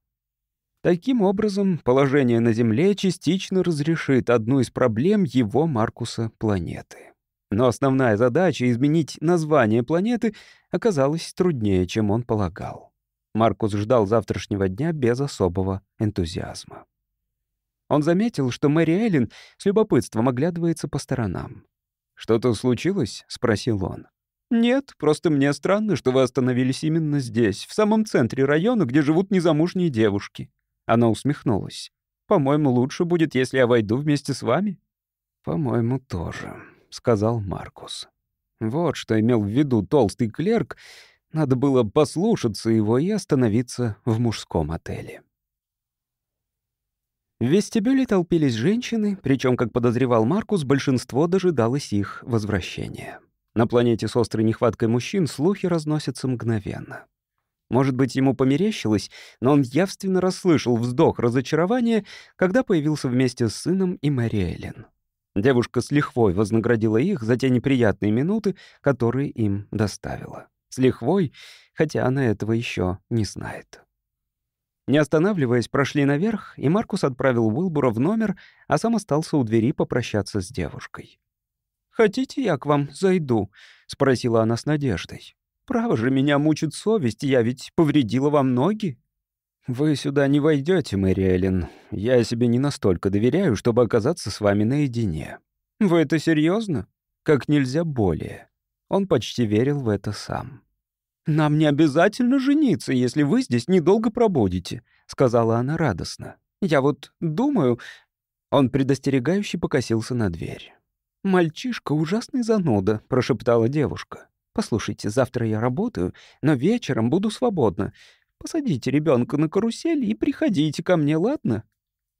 Speaker 1: Таким образом, положение на Земле частично разрешит одну из проблем его Маркуса планеты. Но основная задача — изменить название планеты — оказалась труднее, чем он полагал. Маркус ждал завтрашнего дня без особого энтузиазма. Он заметил, что Мэри Эллен с любопытством оглядывается по сторонам. «Что-то случилось?» — спросил он. «Нет, просто мне странно, что вы остановились именно здесь, в самом центре района, где живут незамужние девушки». Она усмехнулась. «По-моему, лучше будет, если я войду вместе с вами». «По-моему, тоже», — сказал Маркус. Вот что имел в виду толстый клерк. Надо было послушаться его и остановиться в мужском отеле. В вестибюле толпились женщины, причем, как подозревал Маркус, большинство дожидалось их возвращения. На планете с острой нехваткой мужчин слухи разносятся мгновенно. Может быть, ему померещилось, но он явственно расслышал вздох разочарования, когда появился вместе с сыном и Мэри Эллен. Девушка с лихвой вознаградила их за те неприятные минуты, которые им доставила. С лихвой, хотя она этого еще не знает. Не останавливаясь, прошли наверх, и Маркус отправил Уилбура в номер, а сам остался у двери попрощаться с девушкой. «Хотите, я к вам зайду?» — спросила она с надеждой. «Право же, меня мучит совесть, я ведь повредила вам ноги». «Вы сюда не войдете, Мэри Эллен. Я себе не настолько доверяю, чтобы оказаться с вами наедине». «Вы это серьезно? Как нельзя более». Он почти верил в это сам. «Нам не обязательно жениться, если вы здесь недолго пробудете», — сказала она радостно. «Я вот думаю...» Он предостерегающе покосился на дверь. «Мальчишка ужасный зануда», — прошептала девушка. «Послушайте, завтра я работаю, но вечером буду свободна. Посадите ребенка на карусель и приходите ко мне, ладно?»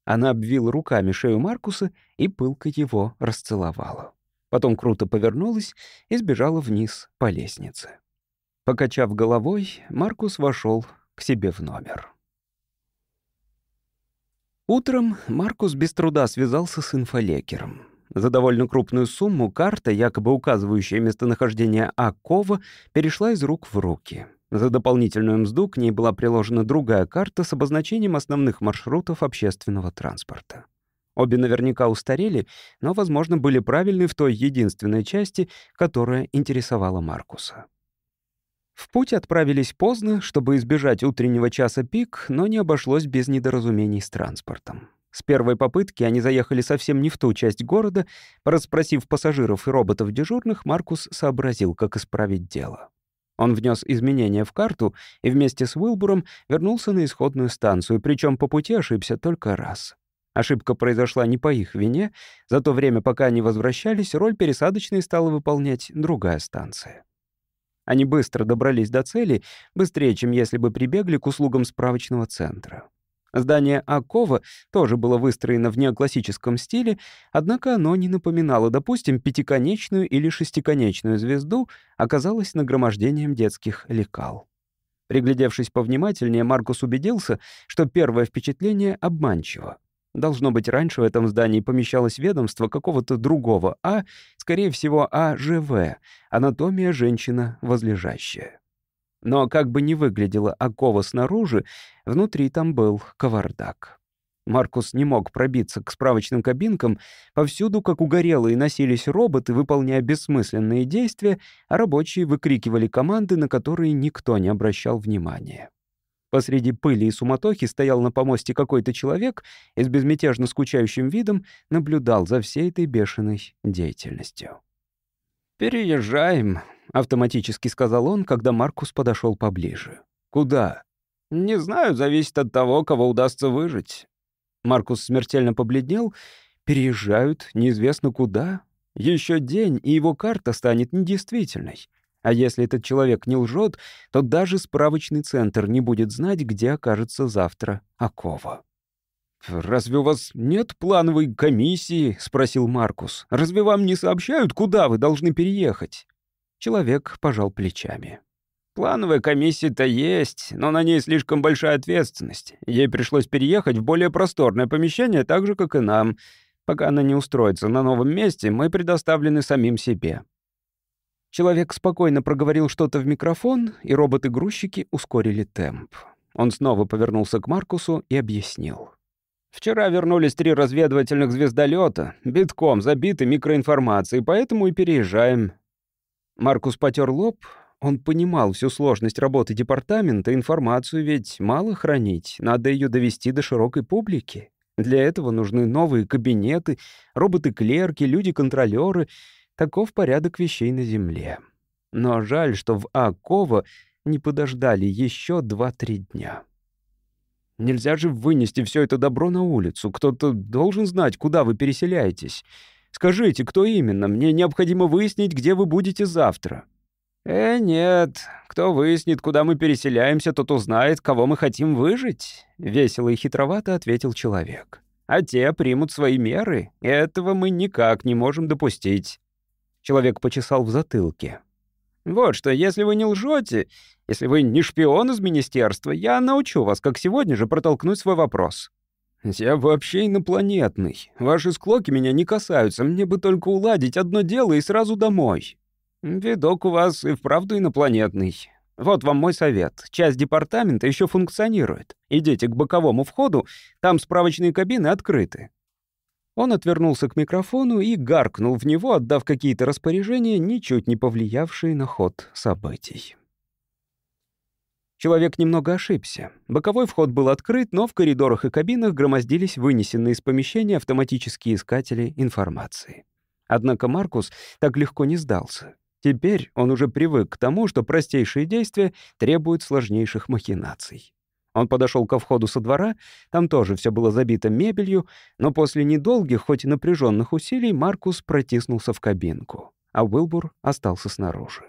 Speaker 1: Она обвила руками шею Маркуса и пылко его расцеловала. Потом круто повернулась и сбежала вниз по лестнице. Покачав головой, Маркус вошел к себе в номер. Утром Маркус без труда связался с инфолекером. За довольно крупную сумму карта, якобы указывающая местонахождение Акова, перешла из рук в руки. За дополнительную мзду к ней была приложена другая карта с обозначением основных маршрутов общественного транспорта. Обе наверняка устарели, но, возможно, были правильны в той единственной части, которая интересовала Маркуса. В путь отправились поздно, чтобы избежать утреннего часа пик, но не обошлось без недоразумений с транспортом. С первой попытки они заехали совсем не в ту часть города. Пораспросив пассажиров и роботов дежурных, Маркус сообразил, как исправить дело. Он внес изменения в карту и вместе с Уилбуром вернулся на исходную станцию, причем по пути ошибся только раз. Ошибка произошла не по их вине, за то время, пока они возвращались, роль пересадочной стала выполнять другая станция. Они быстро добрались до цели, быстрее, чем если бы прибегли к услугам справочного центра. Здание Акова тоже было выстроено в неоклассическом стиле, однако оно не напоминало, допустим, пятиконечную или шестиконечную звезду, оказалось нагромождением детских лекал. Приглядевшись повнимательнее, Маркус убедился, что первое впечатление обманчиво. Должно быть, раньше в этом здании помещалось ведомство какого-то другого А, скорее всего, АЖВ — анатомия женщина возлежащая. Но как бы ни выглядела окова снаружи, внутри там был кавардак. Маркус не мог пробиться к справочным кабинкам. Повсюду, как угорелые, носились роботы, выполняя бессмысленные действия, а рабочие выкрикивали команды, на которые никто не обращал внимания. Посреди пыли и суматохи стоял на помосте какой-то человек и с безмятежно скучающим видом наблюдал за всей этой бешеной деятельностью. «Переезжаем», — автоматически сказал он, когда Маркус подошел поближе. «Куда?» «Не знаю, зависит от того, кого удастся выжить». Маркус смертельно побледнел. «Переезжают, неизвестно куда. Еще день, и его карта станет недействительной. А если этот человек не лжет, то даже справочный центр не будет знать, где окажется завтра Акова. «Разве у вас нет плановой комиссии?» — спросил Маркус. «Разве вам не сообщают, куда вы должны переехать?» Человек пожал плечами. «Плановая комиссия-то есть, но на ней слишком большая ответственность. Ей пришлось переехать в более просторное помещение, так же, как и нам. Пока она не устроится на новом месте, мы предоставлены самим себе. Человек спокойно проговорил что-то в микрофон, и роботы-грузчики ускорили темп. Он снова повернулся к Маркусу и объяснил. «Вчера вернулись три разведывательных звездолета, битком забиты микроинформацией, поэтому и переезжаем». Маркус потер лоб. Он понимал всю сложность работы департамента, информацию ведь мало хранить, надо ее довести до широкой публики. Для этого нужны новые кабинеты, роботы-клерки, люди-контролеры — Таков порядок вещей на Земле. Но жаль, что в Акова не подождали еще два-три дня. Нельзя же вынести все это добро на улицу. Кто-то должен знать, куда вы переселяетесь. Скажите, кто именно? Мне необходимо выяснить, где вы будете завтра. «Э, нет. Кто выяснит, куда мы переселяемся, тот узнает, кого мы хотим выжить», — весело и хитровато ответил человек. «А те примут свои меры. Этого мы никак не можем допустить». Человек почесал в затылке. «Вот что, если вы не лжете, если вы не шпион из министерства, я научу вас, как сегодня же протолкнуть свой вопрос». «Я вообще инопланетный. Ваши склоки меня не касаются. Мне бы только уладить одно дело и сразу домой». «Видок у вас и вправду инопланетный. Вот вам мой совет. Часть департамента еще функционирует. Идите к боковому входу, там справочные кабины открыты. Он отвернулся к микрофону и гаркнул в него, отдав какие-то распоряжения, ничуть не повлиявшие на ход событий. Человек немного ошибся. Боковой вход был открыт, но в коридорах и кабинах громоздились вынесенные из помещения автоматические искатели информации. Однако Маркус так легко не сдался. Теперь он уже привык к тому, что простейшие действия требуют сложнейших махинаций. Он подошел ко входу со двора, там тоже все было забито мебелью, но после недолгих, хоть и напряженных усилий, Маркус протиснулся в кабинку, а Уилбур остался снаружи.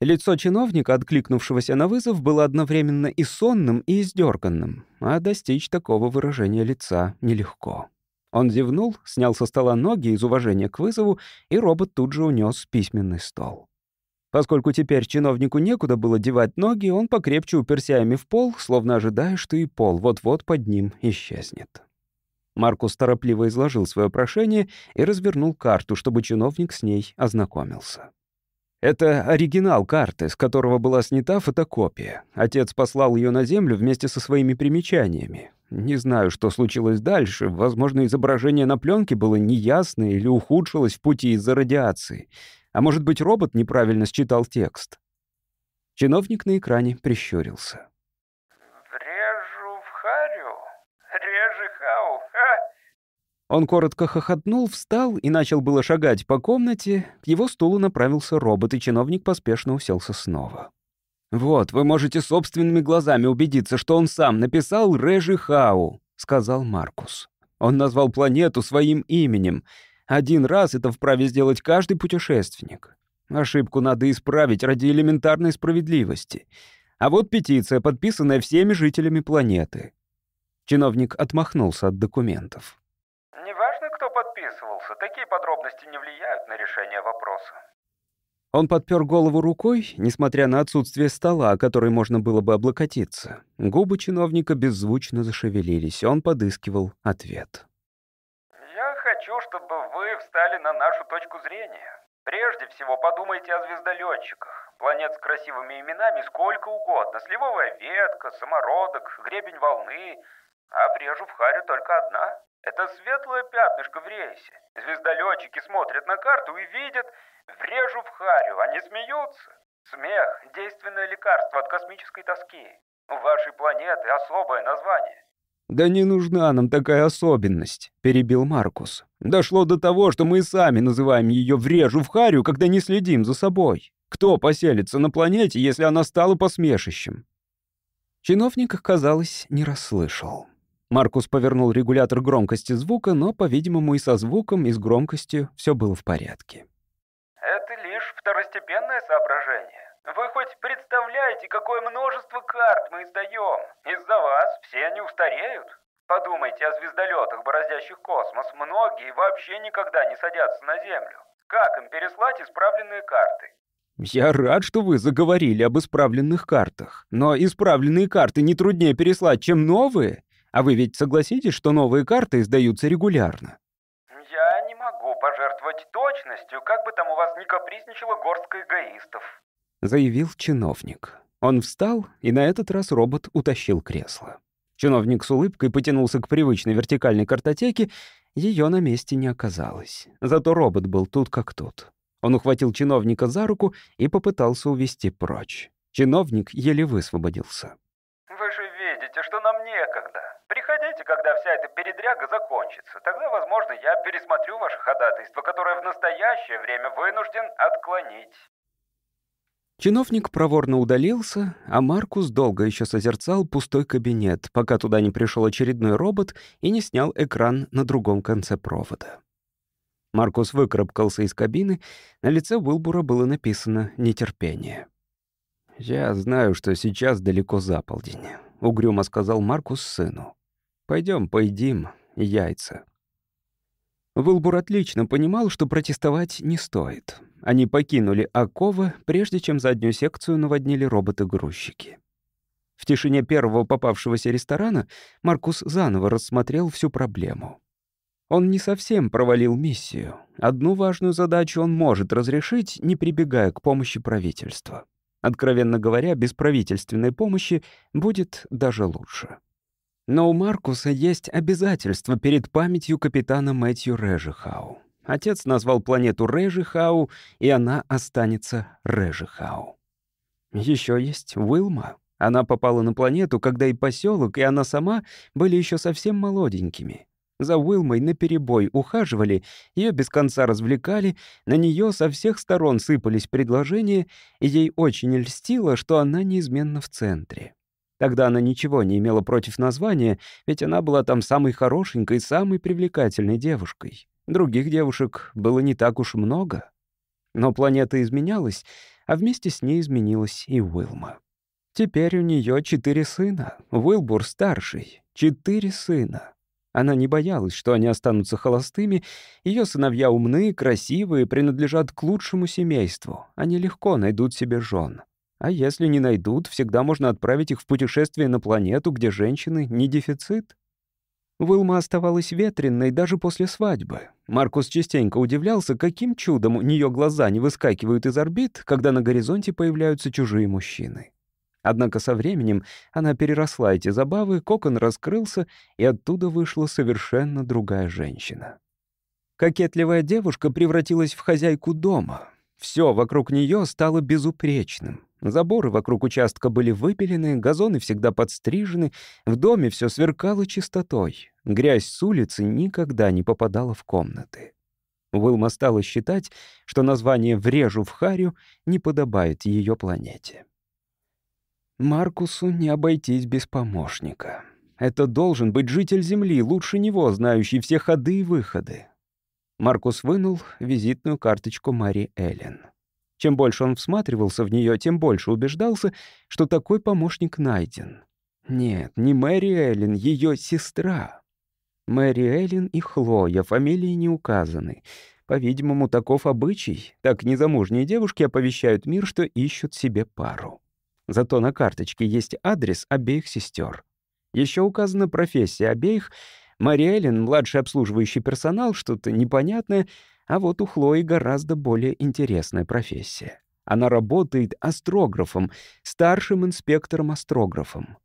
Speaker 1: Лицо чиновника, откликнувшегося на вызов, было одновременно и сонным, и издерганным, а достичь такого выражения лица нелегко. Он зевнул, снял со стола ноги из уважения к вызову, и робот тут же унес письменный стол. Поскольку теперь чиновнику некуда было девать ноги, он покрепче уперся ими в пол, словно ожидая, что и пол вот-вот под ним исчезнет. Маркус торопливо изложил свое прошение и развернул карту, чтобы чиновник с ней ознакомился. Это оригинал карты, с которого была снята фотокопия. Отец послал ее на Землю вместе со своими примечаниями. Не знаю, что случилось дальше. Возможно, изображение на пленке было неясное или ухудшилось в пути из-за радиации. А может быть, робот неправильно считал текст? Чиновник на экране прищурился.
Speaker 5: «Врежу в харю? Режи хау, ха!»
Speaker 1: Он коротко хохотнул, встал и начал было шагать по комнате. К его стулу направился робот, и чиновник поспешно уселся снова. «Вот, вы можете собственными глазами убедиться, что он сам написал Режи Хау», — сказал Маркус. Он назвал планету своим именем. Один раз это вправе сделать каждый путешественник. Ошибку надо исправить ради элементарной справедливости. А вот петиция, подписанная всеми жителями планеты. Чиновник отмахнулся от документов.
Speaker 5: «Неважно, кто подписывался, такие подробности не влияют на решение вопроса.
Speaker 1: Он подпер голову рукой, несмотря на отсутствие стола, о который можно было бы облокотиться. Губы чиновника беззвучно зашевелились, он подыскивал ответ.
Speaker 5: «Я хочу, чтобы вы встали на нашу точку зрения. Прежде всего подумайте о звездолетчиках. Планет с красивыми именами сколько угодно. Сливовая ветка, самородок, гребень волны. А врежу в харю только одна. Это светлое пятнышко в рейсе. Звездолетчики смотрят на карту и видят Врежу в харю, они смеются. Смех – действенное лекарство от космической тоски. У вашей планеты особое название.
Speaker 1: «Да не нужна нам такая особенность», — перебил Маркус. «Дошло до того, что мы и сами называем ее «врежу в харю», когда не следим за собой. Кто поселится на планете, если она стала посмешищем?» Чиновник, казалось, не расслышал. Маркус повернул регулятор громкости звука, но, по-видимому, и со звуком, и с громкостью все было в порядке
Speaker 5: второстепенное соображение. Вы хоть представляете, какое множество карт мы издаем? Из-за вас все они устареют. Подумайте о звездолетах, бороздящих космос. Многие вообще никогда не садятся на Землю. Как им переслать исправленные карты?
Speaker 1: Я рад, что вы заговорили об исправленных картах. Но исправленные карты не труднее переслать, чем новые. А вы ведь согласитесь, что новые карты издаются регулярно?
Speaker 5: пожертвовать точностью, как бы там у вас ни капризничала горстка эгоистов», —
Speaker 1: заявил чиновник. Он встал, и на этот раз робот утащил кресло. Чиновник с улыбкой потянулся к привычной вертикальной картотеке, ее на месте не оказалось. Зато робот был тут как тут. Он ухватил чиновника за руку и попытался увести прочь. Чиновник еле высвободился.
Speaker 5: «Вы же видите, что нам некогда. Приходите, когда вся эта передряга закончится. Тогда, возможно, я пересмотрю ваше ходатайство, которое в настоящее время вынужден отклонить».
Speaker 1: Чиновник проворно удалился, а Маркус долго еще созерцал пустой кабинет, пока туда не пришел очередной робот и не снял экран на другом конце провода. Маркус выкарабкался из кабины, на лице Уилбура было написано «нетерпение». «Я знаю, что сейчас далеко за полдень», — угрюмо сказал Маркус сыну. Пойдем, поедим яйца». Вилбур отлично понимал, что протестовать не стоит. Они покинули оковы, прежде чем заднюю секцию наводнили роботы-грузчики. В тишине первого попавшегося ресторана Маркус заново рассмотрел всю проблему. Он не совсем провалил миссию. Одну важную задачу он может разрешить, не прибегая к помощи правительства. Откровенно говоря, без правительственной помощи будет даже лучше. Но у Маркуса есть обязательства перед памятью капитана Мэтью Режихау. Отец назвал планету Режихау, и она останется Режихау. Еще есть Уилма. Она попала на планету, когда и поселок, и она сама были еще совсем молоденькими. За Уилмой наперебой ухаживали, ее без конца развлекали, на нее со всех сторон сыпались предложения, и ей очень льстило, что она неизменно в центре. Тогда она ничего не имела против названия, ведь она была там самой хорошенькой, самой привлекательной девушкой. Других девушек было не так уж много. Но планета изменялась, а вместе с ней изменилась и Уилма. Теперь у нее четыре сына. Уилбур старший. Четыре сына. Она не боялась, что они останутся холостыми. Ее сыновья умны, красивые, принадлежат к лучшему семейству. Они легко найдут себе жен. А если не найдут, всегда можно отправить их в путешествие на планету, где женщины не дефицит. Вылма оставалась ветренной даже после свадьбы. Маркус частенько удивлялся, каким чудом у нее глаза не выскакивают из орбит, когда на горизонте появляются чужие мужчины. Однако со временем она переросла эти забавы, кокон раскрылся, и оттуда вышла совершенно другая женщина. Кокетливая девушка превратилась в хозяйку дома — Все вокруг нее стало безупречным. Заборы вокруг участка были выпилены, газоны всегда подстрижены, в доме все сверкало чистотой. Грязь с улицы никогда не попадала в комнаты. Уилма стала считать, что название «Врежу в Харю» не подобает ее планете. Маркусу не обойтись без помощника. Это должен быть житель Земли, лучше него, знающий все ходы и выходы. Маркус вынул визитную карточку Мари Эллен. Чем больше он всматривался в нее, тем больше убеждался, что такой помощник найден. Нет, не Мэри Эллен, ее сестра. Мэри Эллен и Хлоя, фамилии не указаны. По-видимому, таков обычай. Так незамужние девушки оповещают мир, что ищут себе пару. Зато на карточке есть адрес обеих сестер. Еще указана профессия обеих. Мэри Эллен, младший обслуживающий персонал, что-то непонятное, а вот у Хлои гораздо более интересная профессия. Она работает астрографом, старшим инспектором-астрографом.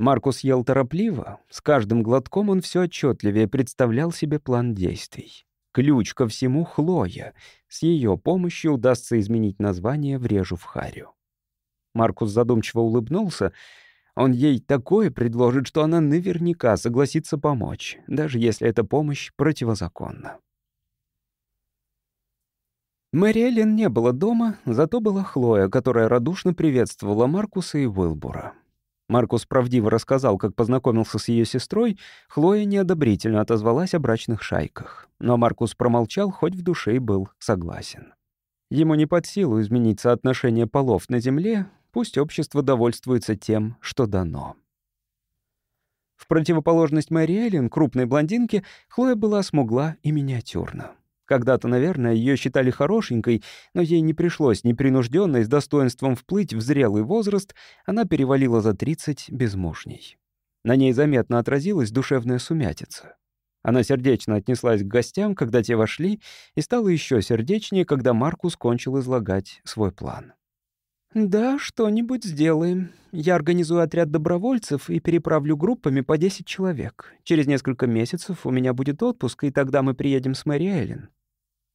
Speaker 1: Маркус ел торопливо, с каждым глотком он все отчетливее представлял себе план действий. Ключ ко всему — Хлоя. С ее помощью удастся изменить название «Врежу в Харю». Маркус задумчиво улыбнулся. Он ей такое предложит, что она наверняка согласится помочь, даже если эта помощь противозаконна. Мэриэлен не было дома, зато была Хлоя, которая радушно приветствовала Маркуса и Уилбура. Маркус правдиво рассказал, как познакомился с ее сестрой, Хлоя неодобрительно отозвалась о брачных шайках. Но Маркус промолчал, хоть в душе и был согласен. Ему не под силу изменить соотношение полов на Земле, пусть общество довольствуется тем, что дано. В противоположность Мэри Эллен, крупной блондинке, Хлоя была смугла и миниатюрна. Когда-то, наверное, ее считали хорошенькой, но ей не пришлось непринужденно и с достоинством вплыть в зрелый возраст, она перевалила за 30 безмужней. На ней заметно отразилась душевная сумятица. Она сердечно отнеслась к гостям, когда те вошли, и стала еще сердечнее, когда Маркус кончил излагать свой план. «Да, что-нибудь сделаем. Я организую отряд добровольцев и переправлю группами по 10 человек. Через несколько месяцев у меня будет отпуск, и тогда мы приедем с Мэри Эллен.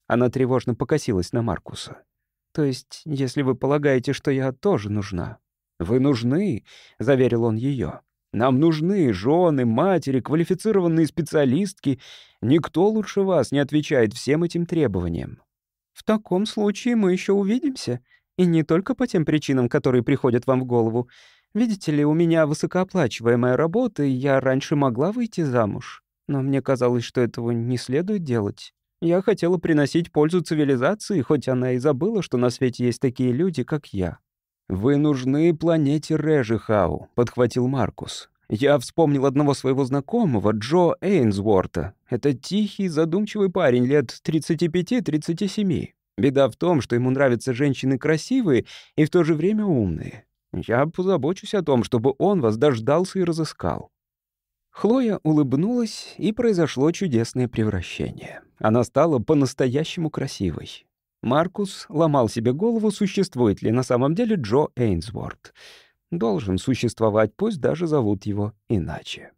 Speaker 1: Она тревожно покосилась на Маркуса. «То есть, если вы полагаете, что я тоже нужна?» «Вы нужны», — заверил он ее. «Нам нужны жены, матери, квалифицированные специалистки. Никто лучше вас не отвечает всем этим требованиям». «В таком случае мы еще увидимся. И не только по тем причинам, которые приходят вам в голову. Видите ли, у меня высокооплачиваемая работа, и я раньше могла выйти замуж. Но мне казалось, что этого не следует делать. Я хотела приносить пользу цивилизации, хоть она и забыла, что на свете есть такие люди, как я. «Вы нужны планете Режихау», — подхватил Маркус. «Я вспомнил одного своего знакомого, Джо Эйнсворта. Это тихий, задумчивый парень лет 35-37. Беда в том, что ему нравятся женщины красивые и в то же время умные. Я позабочусь о том, чтобы он вас дождался и разыскал». Хлоя улыбнулась, и произошло чудесное превращение. Она стала по-настоящему красивой. Маркус ломал себе голову, существует ли на самом деле Джо Эйнсворт. Должен существовать, пусть даже зовут его иначе.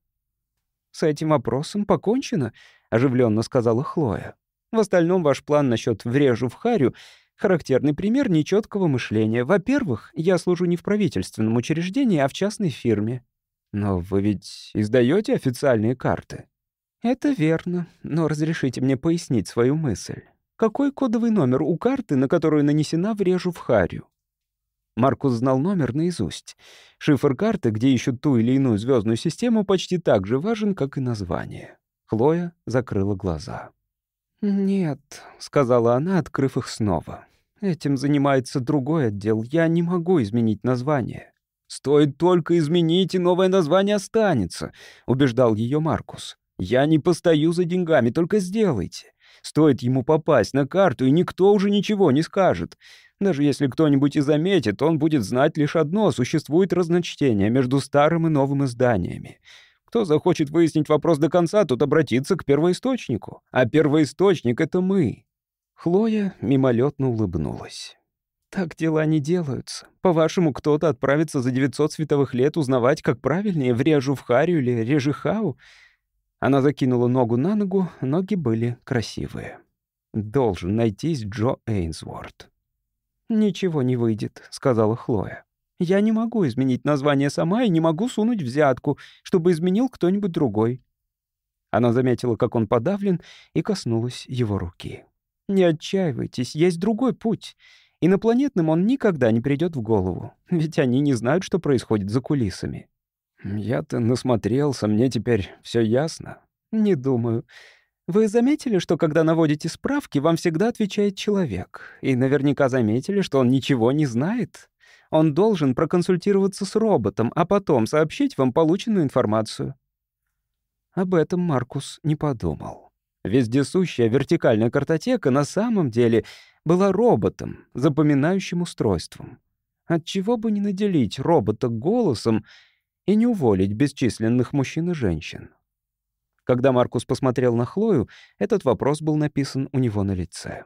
Speaker 1: «С этим вопросом покончено», — оживленно сказала Хлоя. «В остальном ваш план насчет «врежу в харю» — характерный пример нечеткого мышления. Во-первых, я служу не в правительственном учреждении, а в частной фирме. Но вы ведь издаете официальные карты? Это верно, но разрешите мне пояснить свою мысль. Какой кодовый номер у карты, на которую нанесена врежу в харю? Маркус знал номер наизусть. Шифр карты, где ищут ту или иную звездную систему, почти так же важен, как и название. Хлоя закрыла глаза. «Нет», — сказала она, открыв их снова. «Этим занимается другой отдел. Я не могу изменить название». «Стоит только изменить, и новое название останется», — убеждал ее Маркус. «Я не постою за деньгами, только сделайте. Стоит ему попасть на карту, и никто уже ничего не скажет. Даже если кто-нибудь и заметит, он будет знать лишь одно — существует разночтение между старым и новым изданиями. Кто захочет выяснить вопрос до конца, тот обратится к первоисточнику. А первоисточник — это мы». Хлоя мимолетно улыбнулась. Так дела не делаются. По-вашему, кто-то отправится за 900 световых лет узнавать, как правильнее, врежу в Харю или режихау? Она закинула ногу на ногу, ноги были красивые. Должен найтись Джо Эйнсворт. «Ничего не выйдет», — сказала Хлоя. «Я не могу изменить название сама и не могу сунуть взятку, чтобы изменил кто-нибудь другой». Она заметила, как он подавлен, и коснулась его руки. «Не отчаивайтесь, есть другой путь. Инопланетным он никогда не придет в голову, ведь они не знают, что происходит за кулисами». «Я-то насмотрелся, мне теперь все ясно». «Не думаю. Вы заметили, что когда наводите справки, вам всегда отвечает человек? И наверняка заметили, что он ничего не знает? Он должен проконсультироваться с роботом, а потом сообщить вам полученную информацию. Об этом Маркус не подумал. Вездесущая вертикальная картотека на самом деле была роботом, запоминающим устройством. Отчего бы не наделить робота голосом и не уволить бесчисленных мужчин и женщин? Когда Маркус посмотрел на Хлою, этот вопрос был написан у него на лице.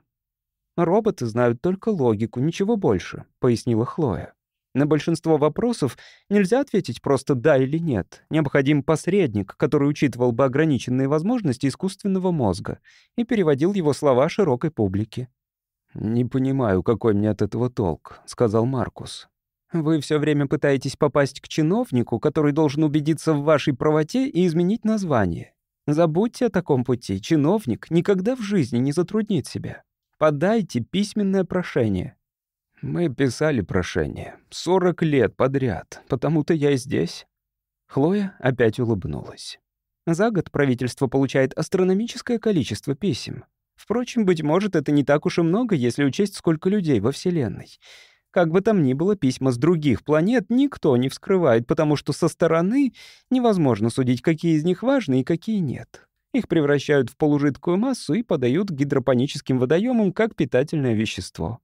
Speaker 1: «Роботы знают только логику, ничего больше», — пояснила Хлоя. «На большинство вопросов нельзя ответить просто «да» или «нет». Необходим посредник, который учитывал бы ограниченные возможности искусственного мозга и переводил его слова широкой публике». «Не понимаю, какой мне от этого толк», — сказал Маркус. «Вы все время пытаетесь попасть к чиновнику, который должен убедиться в вашей правоте и изменить название. Забудьте о таком пути. Чиновник никогда в жизни не затруднит себя. Подайте письменное прошение. Мы писали прошение. 40 лет подряд. Потому-то я и здесь. Хлоя опять улыбнулась. За год правительство получает астрономическое количество писем. Впрочем, быть может, это не так уж и много, если учесть, сколько людей во Вселенной. Как бы там ни было, письма с других планет никто не вскрывает, потому что со стороны невозможно судить, какие из них важны и какие нет. Их превращают в полужидкую массу и подают гидропоническим водоемам как питательное вещество.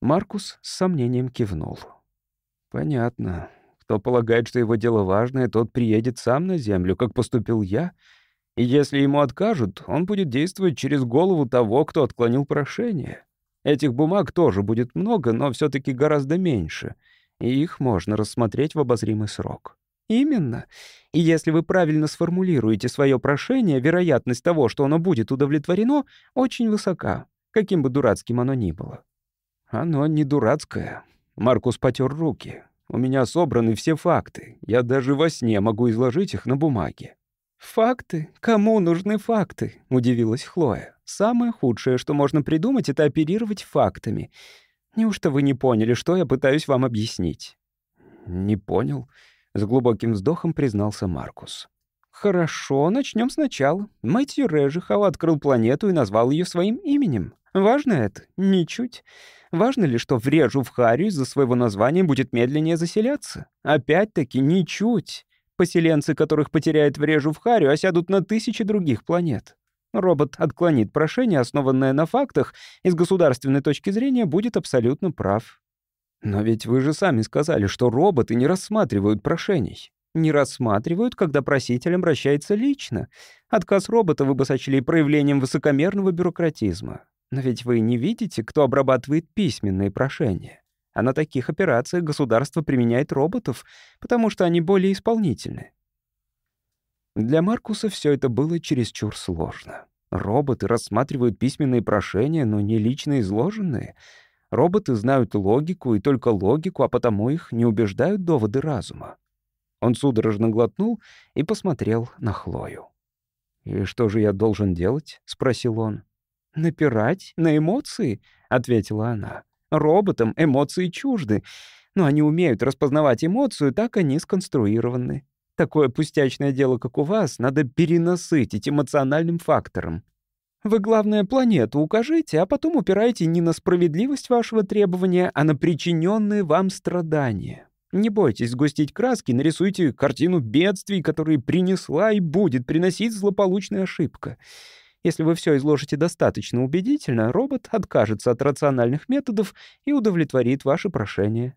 Speaker 1: Маркус с сомнением кивнул. «Понятно. Кто полагает, что его дело важное, тот приедет сам на Землю, как поступил я, и если ему откажут, он будет действовать через голову того, кто отклонил прошение. Этих бумаг тоже будет много, но все таки гораздо меньше, и их можно рассмотреть в обозримый срок. Именно. И если вы правильно сформулируете свое прошение, вероятность того, что оно будет удовлетворено, очень высока, каким бы дурацким оно ни было. Оно не дурацкое. Маркус потер руки. У меня собраны все факты. Я даже во сне могу изложить их на бумаге. «Факты? Кому нужны факты?» — удивилась Хлоя. «Самое худшее, что можно придумать, это оперировать фактами. Неужто вы не поняли, что я пытаюсь вам объяснить?» «Не понял», — с глубоким вздохом признался Маркус. «Хорошо, начнем сначала. Мэтью Режихау открыл планету и назвал ее своим именем. Важно это? Ничуть. Важно ли, что врежу в Харю из-за своего названия будет медленнее заселяться? Опять-таки, ничуть. Поселенцы, которых потеряет врежу в Харю, осядут на тысячи других планет. Робот отклонит прошение, основанное на фактах, и с государственной точки зрения будет абсолютно прав. Но ведь вы же сами сказали, что роботы не рассматривают прошений. Не рассматривают, когда проситель обращается лично. Отказ робота вы бы сочли проявлением высокомерного бюрократизма. Но ведь вы не видите, кто обрабатывает письменные прошения. А на таких операциях государство применяет роботов, потому что они более исполнительны. Для Маркуса все это было чересчур сложно. Роботы рассматривают письменные прошения, но не лично изложенные. Роботы знают логику и только логику, а потому их не убеждают доводы разума. Он судорожно глотнул и посмотрел на Хлою. «И что же я должен делать?» — спросил он. «Напирать на эмоции?» — ответила она. Роботам эмоции чужды, но они умеют распознавать эмоцию, так они сконструированы. Такое пустячное дело, как у вас, надо перенасытить эмоциональным фактором. Вы, главное, планету укажите, а потом упирайте не на справедливость вашего требования, а на причиненные вам страдания. Не бойтесь сгустить краски, нарисуйте картину бедствий, которые принесла и будет приносить злополучная ошибка. Если вы все изложите достаточно убедительно, робот откажется от рациональных методов и удовлетворит ваше прошение.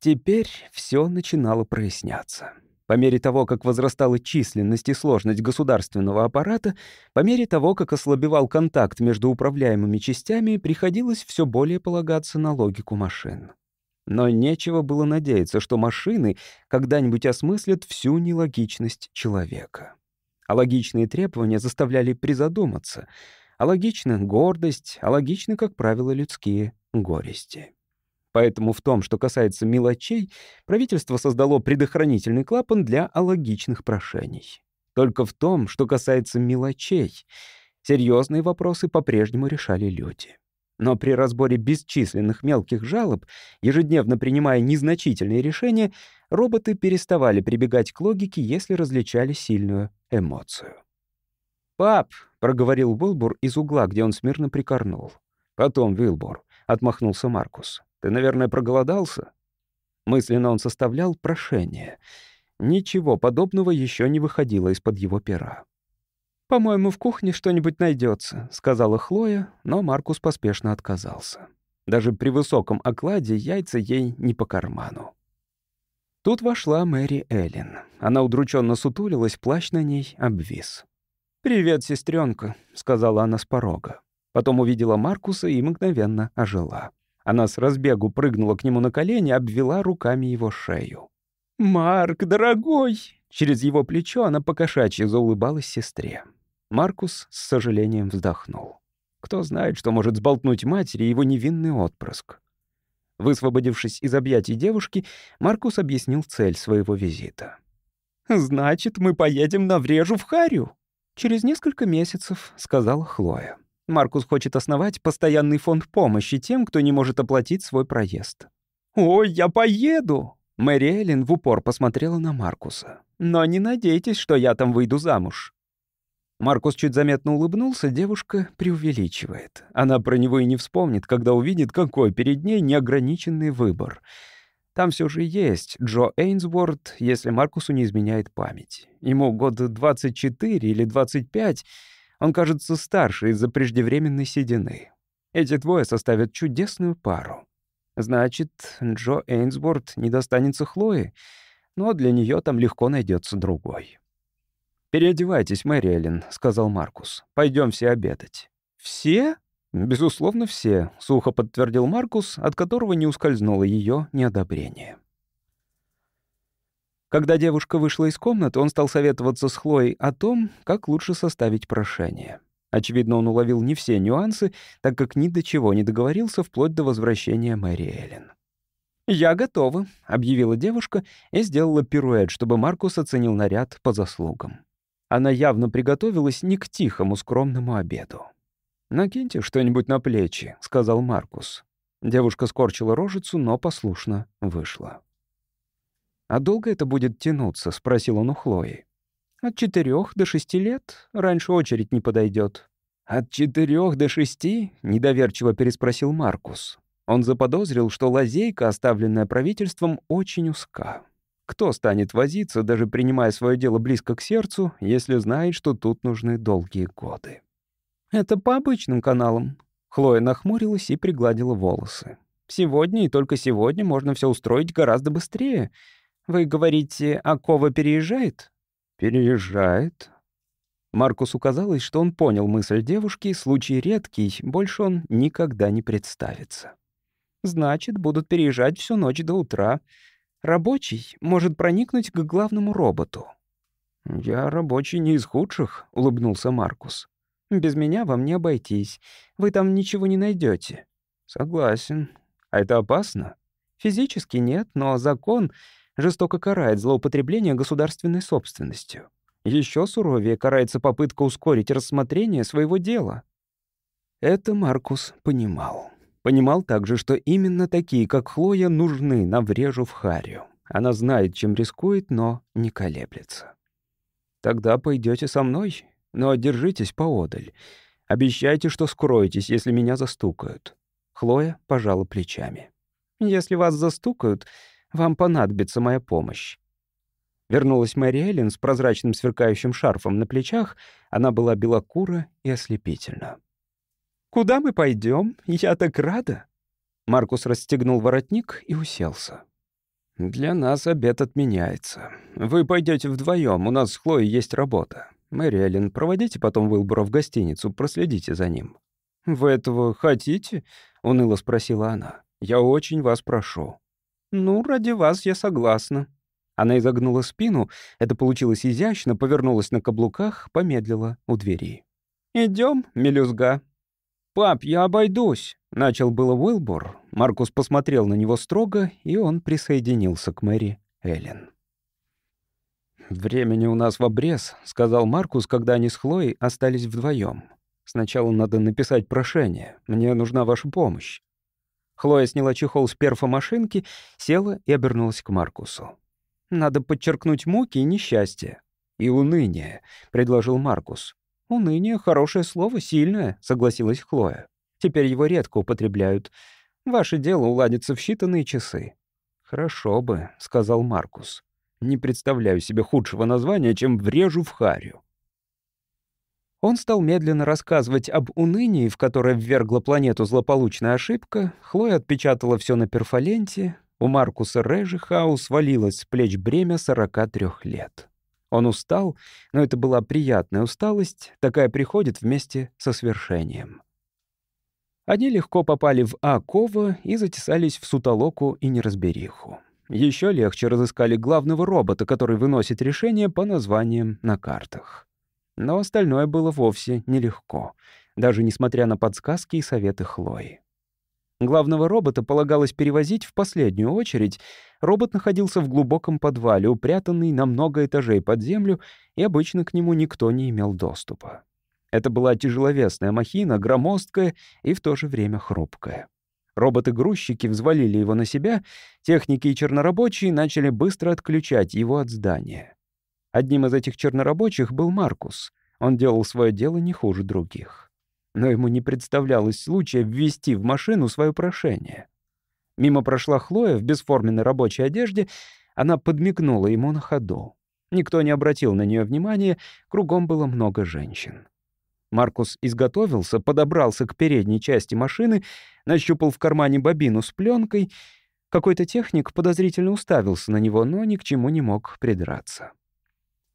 Speaker 1: Теперь все начинало проясняться. По мере того, как возрастала численность и сложность государственного аппарата, по мере того, как ослабевал контакт между управляемыми частями, приходилось все более полагаться на логику машин. Но нечего было надеяться, что машины когда-нибудь осмыслят всю нелогичность человека а логичные требования заставляли призадуматься. а логична гордость, а логичны, как правило, людские горести. Поэтому в том, что касается мелочей, правительство создало предохранительный клапан для алогичных прошений. Только в том, что касается мелочей, серьезные вопросы по-прежнему решали люди. Но при разборе бесчисленных мелких жалоб, ежедневно принимая незначительные решения, роботы переставали прибегать к логике, если различали сильную эмоцию. «Пап», — проговорил Уилбур из угла, где он смирно прикорнул. «Потом, Вилбур», — отмахнулся Маркус. «Ты, наверное, проголодался?» Мысленно он составлял прошение. Ничего подобного еще не выходило из-под его пера. «По-моему, в кухне что-нибудь найдется, сказала Хлоя, но Маркус поспешно отказался. Даже при высоком окладе яйца ей не по карману. Тут вошла Мэри Эллен. Она удрученно сутулилась, плащ на ней обвис. «Привет, сестренка, сказала она с порога. Потом увидела Маркуса и мгновенно ожила. Она с разбегу прыгнула к нему на колени, обвела руками его шею. «Марк, дорогой!» Через его плечо она покошачьи заулыбалась сестре. Маркус с сожалением вздохнул. Кто знает, что может сболтнуть матери его невинный отпрыск. Высвободившись из объятий девушки, Маркус объяснил цель своего визита. «Значит, мы поедем на Врежу в Харю?» «Через несколько месяцев», — сказала Хлоя. «Маркус хочет основать постоянный фонд помощи тем, кто не может оплатить свой проезд». «Ой, я поеду!» Мэри Эллен в упор посмотрела на Маркуса. «Но не надейтесь, что я там выйду замуж». Маркус чуть заметно улыбнулся, девушка преувеличивает. Она про него и не вспомнит, когда увидит, какой перед ней неограниченный выбор. Там все же есть Джо Эйнсворт, если Маркусу не изменяет память. Ему года 24 или 25, он кажется старше из-за преждевременной седины. Эти двое составят чудесную пару. Значит, Джо Эйнсворт не достанется Хлое, но для нее там легко найдется другой. «Переодевайтесь, Мэри Эллен», — сказал Маркус. Пойдем все обедать». «Все?» «Безусловно, все», — сухо подтвердил Маркус, от которого не ускользнуло ее неодобрение. Когда девушка вышла из комнаты, он стал советоваться с Хлоей о том, как лучше составить прошение. Очевидно, он уловил не все нюансы, так как ни до чего не договорился вплоть до возвращения Мэри Эллен. «Я готова», — объявила девушка и сделала пируэт, чтобы Маркус оценил наряд по заслугам. Она явно приготовилась не к тихому, скромному обеду. «Накиньте что-нибудь на плечи», — сказал Маркус. Девушка скорчила рожицу, но послушно вышла. «А долго это будет тянуться?» — спросил он у Хлои. «От четырех до шести лет. Раньше очередь не подойдет. «От четырех до шести?» — недоверчиво переспросил Маркус. Он заподозрил, что лазейка, оставленная правительством, очень узка. Кто станет возиться, даже принимая свое дело близко к сердцу, если знает, что тут нужны долгие годы? Это по обычным каналам. Хлоя нахмурилась и пригладила волосы. Сегодня и только сегодня можно все устроить гораздо быстрее. Вы говорите, Акова переезжает? Переезжает. Маркусу казалось, что он понял мысль девушки, случай редкий, больше он никогда не представится. Значит, будут переезжать всю ночь до утра. Рабочий может проникнуть к главному роботу. «Я рабочий не из худших», — улыбнулся Маркус. «Без меня вам не обойтись. Вы там ничего не найдете. «Согласен. А это опасно?» «Физически нет, но закон жестоко карает злоупотребление государственной собственностью. Еще суровее карается попытка ускорить рассмотрение своего дела». Это Маркус понимал. Понимал также, что именно такие, как Хлоя, нужны на врежу в Харю. Она знает, чем рискует, но не колеблется. «Тогда пойдете со мной, но держитесь поодаль. Обещайте, что скроетесь, если меня застукают». Хлоя пожала плечами. «Если вас застукают, вам понадобится моя помощь». Вернулась Мэри Эллен с прозрачным сверкающим шарфом на плечах. Она была белокура и ослепительна. «Куда мы пойдем? Я так рада!» Маркус расстегнул воротник и уселся. «Для нас обед отменяется. Вы пойдете вдвоем, у нас с Хлоей есть работа. Мэри Эллен, проводите потом Уилбора в гостиницу, проследите за ним». «Вы этого хотите?» — уныло спросила она. «Я очень вас прошу». «Ну, ради вас я согласна». Она изогнула спину, это получилось изящно, повернулась на каблуках, помедлила у двери. Идем, мелюзга». «Пап, я обойдусь», — начал было Уилбур. Маркус посмотрел на него строго, и он присоединился к Мэри Эллен. «Времени у нас в обрез», — сказал Маркус, когда они с Хлоей остались вдвоем. «Сначала надо написать прошение. Мне нужна ваша помощь». Хлоя сняла чехол с перфомашинки, села и обернулась к Маркусу. «Надо подчеркнуть муки и несчастье». «И уныние», — предложил Маркус. «Уныние — хорошее слово, сильное», — согласилась Хлоя. «Теперь его редко употребляют. Ваше дело уладится в считанные часы». «Хорошо бы», — сказал Маркус. Не представляю себе худшего названия, чем «врежу в харю». Он стал медленно рассказывать об унынии, в которое ввергла планету злополучная ошибка. Хлоя отпечатала все на перфоленте. У Маркуса Режихау свалилось с плеч бремя 43 лет. Он устал, но это была приятная усталость, такая приходит вместе со свершением. Они легко попали в Акова и затесались в сутолоку и неразбериху. Еще легче разыскали главного робота, который выносит решения по названиям на картах. Но остальное было вовсе нелегко, даже несмотря на подсказки и советы Хлои. Главного робота полагалось перевозить в последнюю очередь. Робот находился в глубоком подвале, упрятанный на много этажей под землю, и обычно к нему никто не имел доступа. Это была тяжеловесная махина, громоздкая и в то же время хрупкая. Роботы-грузчики взвалили его на себя, техники и чернорабочие начали быстро отключать его от здания. Одним из этих чернорабочих был Маркус. Он делал свое дело не хуже других. Но ему не представлялось случая ввести в машину свое прошение. Мимо прошла Хлоя в бесформенной рабочей одежде, она подмигнула ему на ходу. Никто не обратил на нее внимания, кругом было много женщин. Маркус изготовился, подобрался к передней части машины, нащупал в кармане бобину с пленкой. Какой-то техник подозрительно уставился на него, но ни к чему не мог придраться.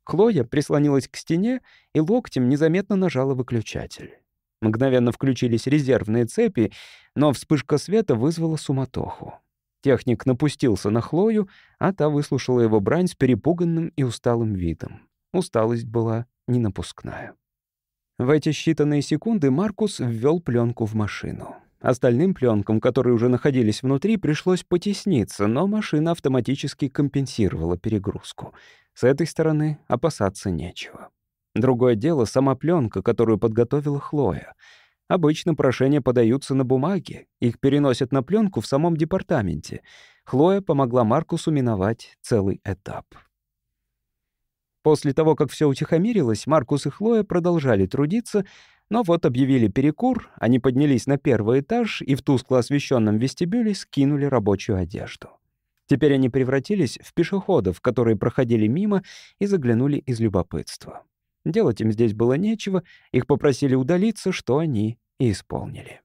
Speaker 1: Хлоя прислонилась к стене и локтем незаметно нажала выключатель. Мгновенно включились резервные цепи, но вспышка света вызвала суматоху. Техник напустился на Хлою, а та выслушала его брань с перепуганным и усталым видом. Усталость была ненапускная. В эти считанные секунды Маркус ввел пленку в машину. Остальным пленкам, которые уже находились внутри, пришлось потесниться, но машина автоматически компенсировала перегрузку. С этой стороны опасаться нечего. Другое дело — сама пленка, которую подготовила Хлоя. Обычно прошения подаются на бумаге, их переносят на пленку в самом департаменте. Хлоя помогла Маркусу миновать целый этап. После того, как все утихомирилось, Маркус и Хлоя продолжали трудиться, но вот объявили перекур, они поднялись на первый этаж и в тускло освещенном вестибюле скинули рабочую одежду. Теперь они превратились в пешеходов, которые проходили мимо и заглянули из любопытства. Делать им здесь было нечего, их попросили удалиться, что они и исполнили.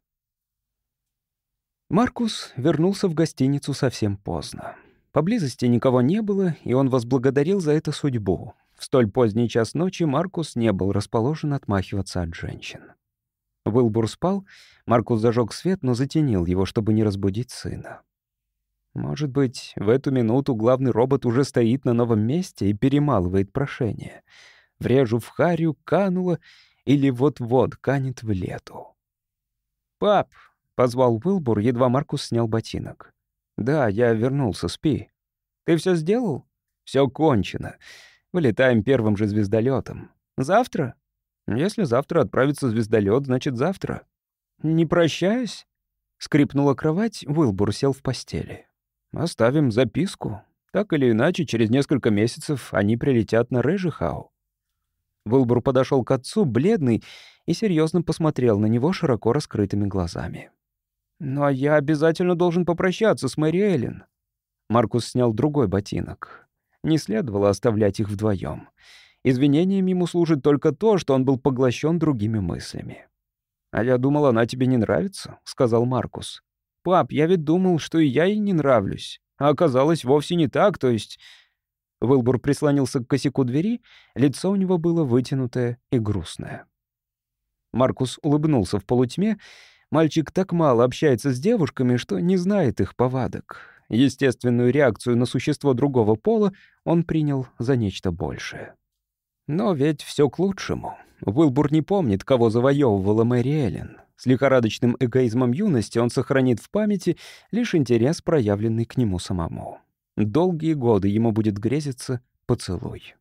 Speaker 1: Маркус вернулся в гостиницу совсем поздно. Поблизости никого не было, и он возблагодарил за это судьбу. В столь поздний час ночи Маркус не был расположен отмахиваться от женщин. Уилбур спал, Маркус зажег свет, но затенил его, чтобы не разбудить сына. Может быть, в эту минуту главный робот уже стоит на новом месте и перемалывает прошение. Врежу в харю, канула или вот-вот канет в лету. «Пап!» — позвал Уилбур, едва Маркус снял ботинок. «Да, я вернулся, спи. Ты все сделал?» Все кончено. Вылетаем первым же звездолетом. Завтра? Если завтра отправится звездолет, значит завтра. Не прощаясь? Скрипнула кровать, Уилбур сел в постели. Оставим записку. Так или иначе, через несколько месяцев они прилетят на Режихау. Уилбур подошел к отцу, бледный, и серьезно посмотрел на него широко раскрытыми глазами. «Ну а я обязательно должен попрощаться с Мэри Эллен». Маркус снял другой ботинок. Не следовало оставлять их вдвоем. Извинением ему служит только то, что он был поглощен другими мыслями. «А я думал, она тебе не нравится», — сказал Маркус. «Пап, я ведь думал, что и я ей не нравлюсь. А оказалось, вовсе не так, то есть...» Уилбур прислонился к косяку двери, лицо у него было вытянутое и грустное. Маркус улыбнулся в полутьме. Мальчик так мало общается с девушками, что не знает их повадок. Естественную реакцию на существо другого пола он принял за нечто большее. Но ведь все к лучшему. Уилбур не помнит, кого завоевывала Мэри Эллен. С лихорадочным эгоизмом юности он сохранит в памяти лишь интерес, проявленный к нему самому. Долгие годы ему будет грезиться поцелуй.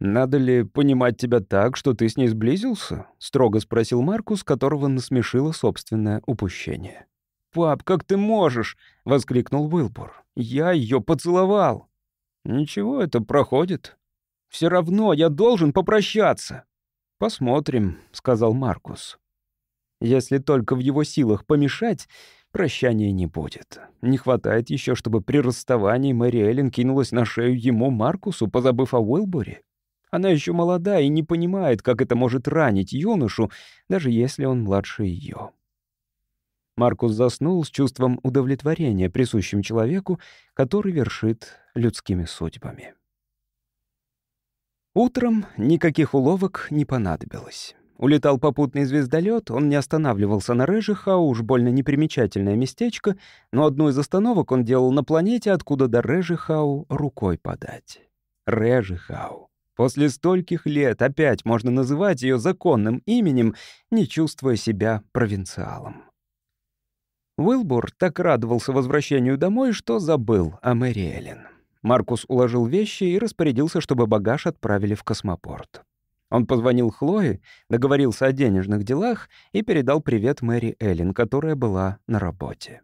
Speaker 1: «Надо ли понимать тебя так, что ты с ней сблизился?» — строго спросил Маркус, которого насмешило собственное упущение. «Пап, как ты можешь?» — воскликнул Уилбур. «Я ее поцеловал». «Ничего, это проходит. Все равно я должен попрощаться». «Посмотрим», — сказал Маркус. Если только в его силах помешать, прощания не будет. Не хватает еще, чтобы при расставании Мэри Эллен кинулась на шею ему, Маркусу, позабыв о Уилбуре. Она еще молода и не понимает, как это может ранить юношу, даже если он младше ее. Маркус заснул с чувством удовлетворения, присущим человеку, который вершит людскими судьбами. Утром никаких уловок не понадобилось. Улетал попутный звездолет, он не останавливался на Режихау, уж больно непримечательное местечко, но одну из остановок он делал на планете, откуда до Режихау рукой подать. Режихау. После стольких лет опять можно называть ее законным именем, не чувствуя себя провинциалом. Уилбур так радовался возвращению домой, что забыл о Мэри Эллен. Маркус уложил вещи и распорядился, чтобы багаж отправили в космопорт. Он позвонил Хлое, договорился о денежных делах и передал привет Мэри Эллен, которая была на работе.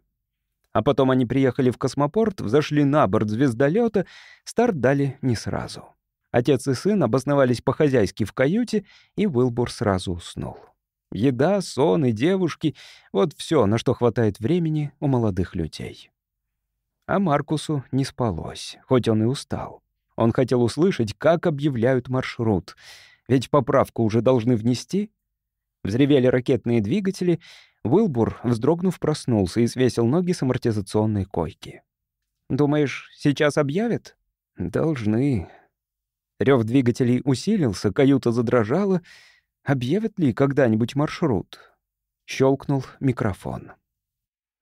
Speaker 1: А потом они приехали в космопорт, взошли на борт звездолета, старт дали не сразу. Отец и сын обосновались по-хозяйски в каюте, и Уилбур сразу уснул. Еда, сон и девушки — вот все, на что хватает времени у молодых людей. А Маркусу не спалось, хоть он и устал. Он хотел услышать, как объявляют маршрут. Ведь поправку уже должны внести. Взревели ракетные двигатели. Уилбур, вздрогнув, проснулся и свесил ноги с амортизационной койки. «Думаешь, сейчас объявят?» «Должны». Рев двигателей усилился, каюта задрожала — Объявят ли когда-нибудь маршрут? Щелкнул микрофон.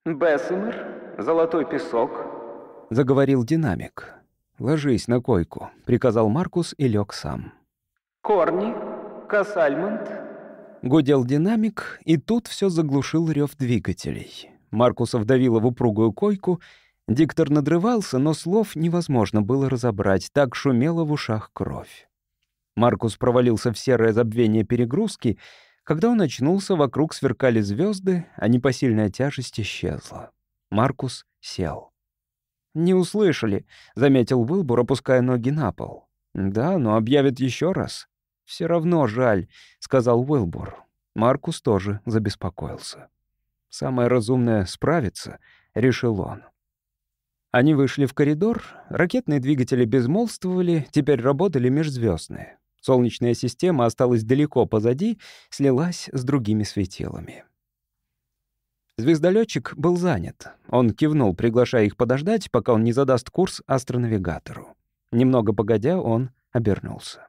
Speaker 9: «Бессумер, золотой песок», —
Speaker 1: заговорил динамик. «Ложись на койку», — приказал Маркус и лег сам.
Speaker 9: «Корни, Кассальмонт».
Speaker 1: Гудел динамик, и тут все заглушил рев двигателей. Маркуса вдавило в упругую койку. Диктор надрывался, но слов невозможно было разобрать, так шумела в ушах кровь. Маркус провалился в серое забвение перегрузки. Когда он очнулся, вокруг сверкали звезды, а непосильная тяжесть исчезла. Маркус сел. «Не услышали», — заметил Уилбур, опуская ноги на пол. «Да, но объявят еще раз». «Все равно жаль», — сказал Уилбур. Маркус тоже забеспокоился. «Самое разумное — справиться», — решил он. Они вышли в коридор, ракетные двигатели безмолвствовали, теперь работали межзвездные. Солнечная система осталась далеко позади, слилась с другими светилами. Звездолетчик был занят. Он кивнул, приглашая их подождать, пока он не задаст курс астронавигатору. Немного погодя, он обернулся.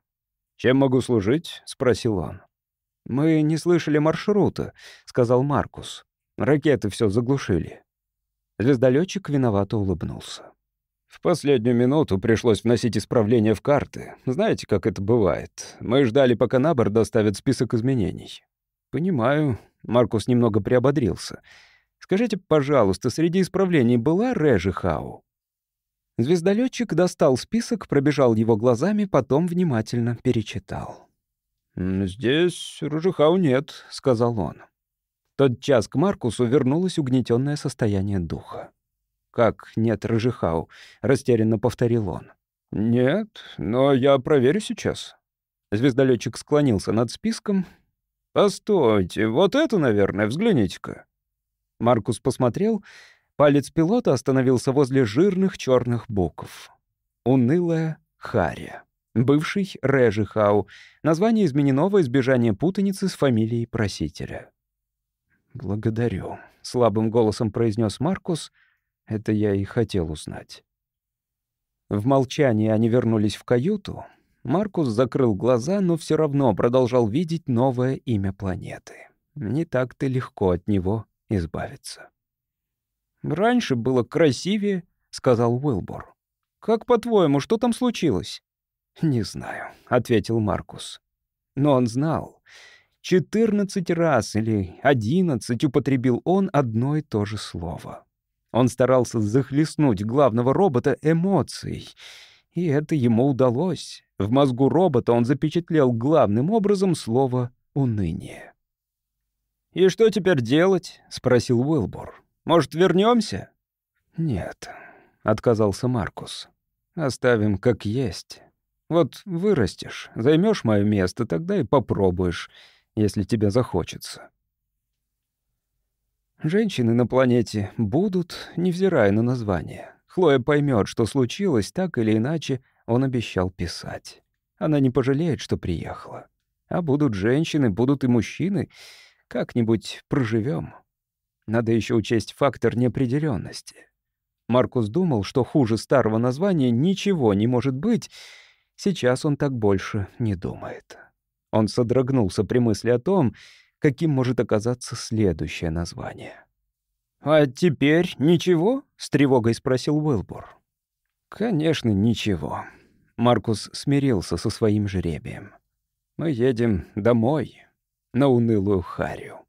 Speaker 1: «Чем могу служить?» — спросил он. «Мы не слышали маршрута», — сказал Маркус. «Ракеты все заглушили». Звездолетчик виновато улыбнулся. В последнюю минуту пришлось вносить исправления в карты. Знаете, как это бывает. Мы ждали, пока на борт доставят список изменений. Понимаю. Маркус немного приободрился. Скажите, пожалуйста, среди исправлений была Режихау? Звездолетчик достал список, пробежал его глазами, потом внимательно перечитал. «Здесь Режихау нет», — сказал он. тот час к Маркусу вернулось угнетенное состояние духа. «Как нет Рыжихау?» — растерянно повторил он. «Нет, но я проверю сейчас». Звездолетчик склонился над списком. «Постойте, вот это, наверное, взгляните-ка». Маркус посмотрел. Палец пилота остановился возле жирных черных букв. «Унылая Харя». Бывший Режихау. Название изменено во избежание путаницы с фамилией просителя. «Благодарю», — слабым голосом произнес Маркус — это я и хотел узнать. В молчании они вернулись в каюту. Маркус закрыл глаза, но все равно продолжал видеть новое имя планеты. Не так-то легко от него избавиться. «Раньше было красивее», — сказал Уилбор. «Как по-твоему, что там случилось?» «Не знаю», — ответил Маркус. Но он знал. Четырнадцать раз или одиннадцать употребил он одно и то же слово. Он старался захлестнуть главного робота эмоцией, и это ему удалось. В мозгу робота он запечатлел главным образом слово «уныние». «И что теперь делать?» — спросил Уилбур. «Может, вернемся? «Нет», — отказался Маркус. «Оставим как есть. Вот вырастешь, займешь мое место, тогда и попробуешь, если тебе захочется». Женщины на планете будут, невзирая на название. Хлоя поймет, что случилось, так или иначе он обещал писать. Она не пожалеет, что приехала. А будут женщины, будут и мужчины. Как-нибудь проживем. Надо еще учесть фактор неопределенности. Маркус думал, что хуже старого названия ничего не может быть. Сейчас он так больше не думает. Он содрогнулся при мысли о том, каким может оказаться следующее название. «А теперь ничего?» — с тревогой спросил Уилбур. «Конечно, ничего». Маркус смирился со своим жребием. «Мы едем домой, на унылую Харю».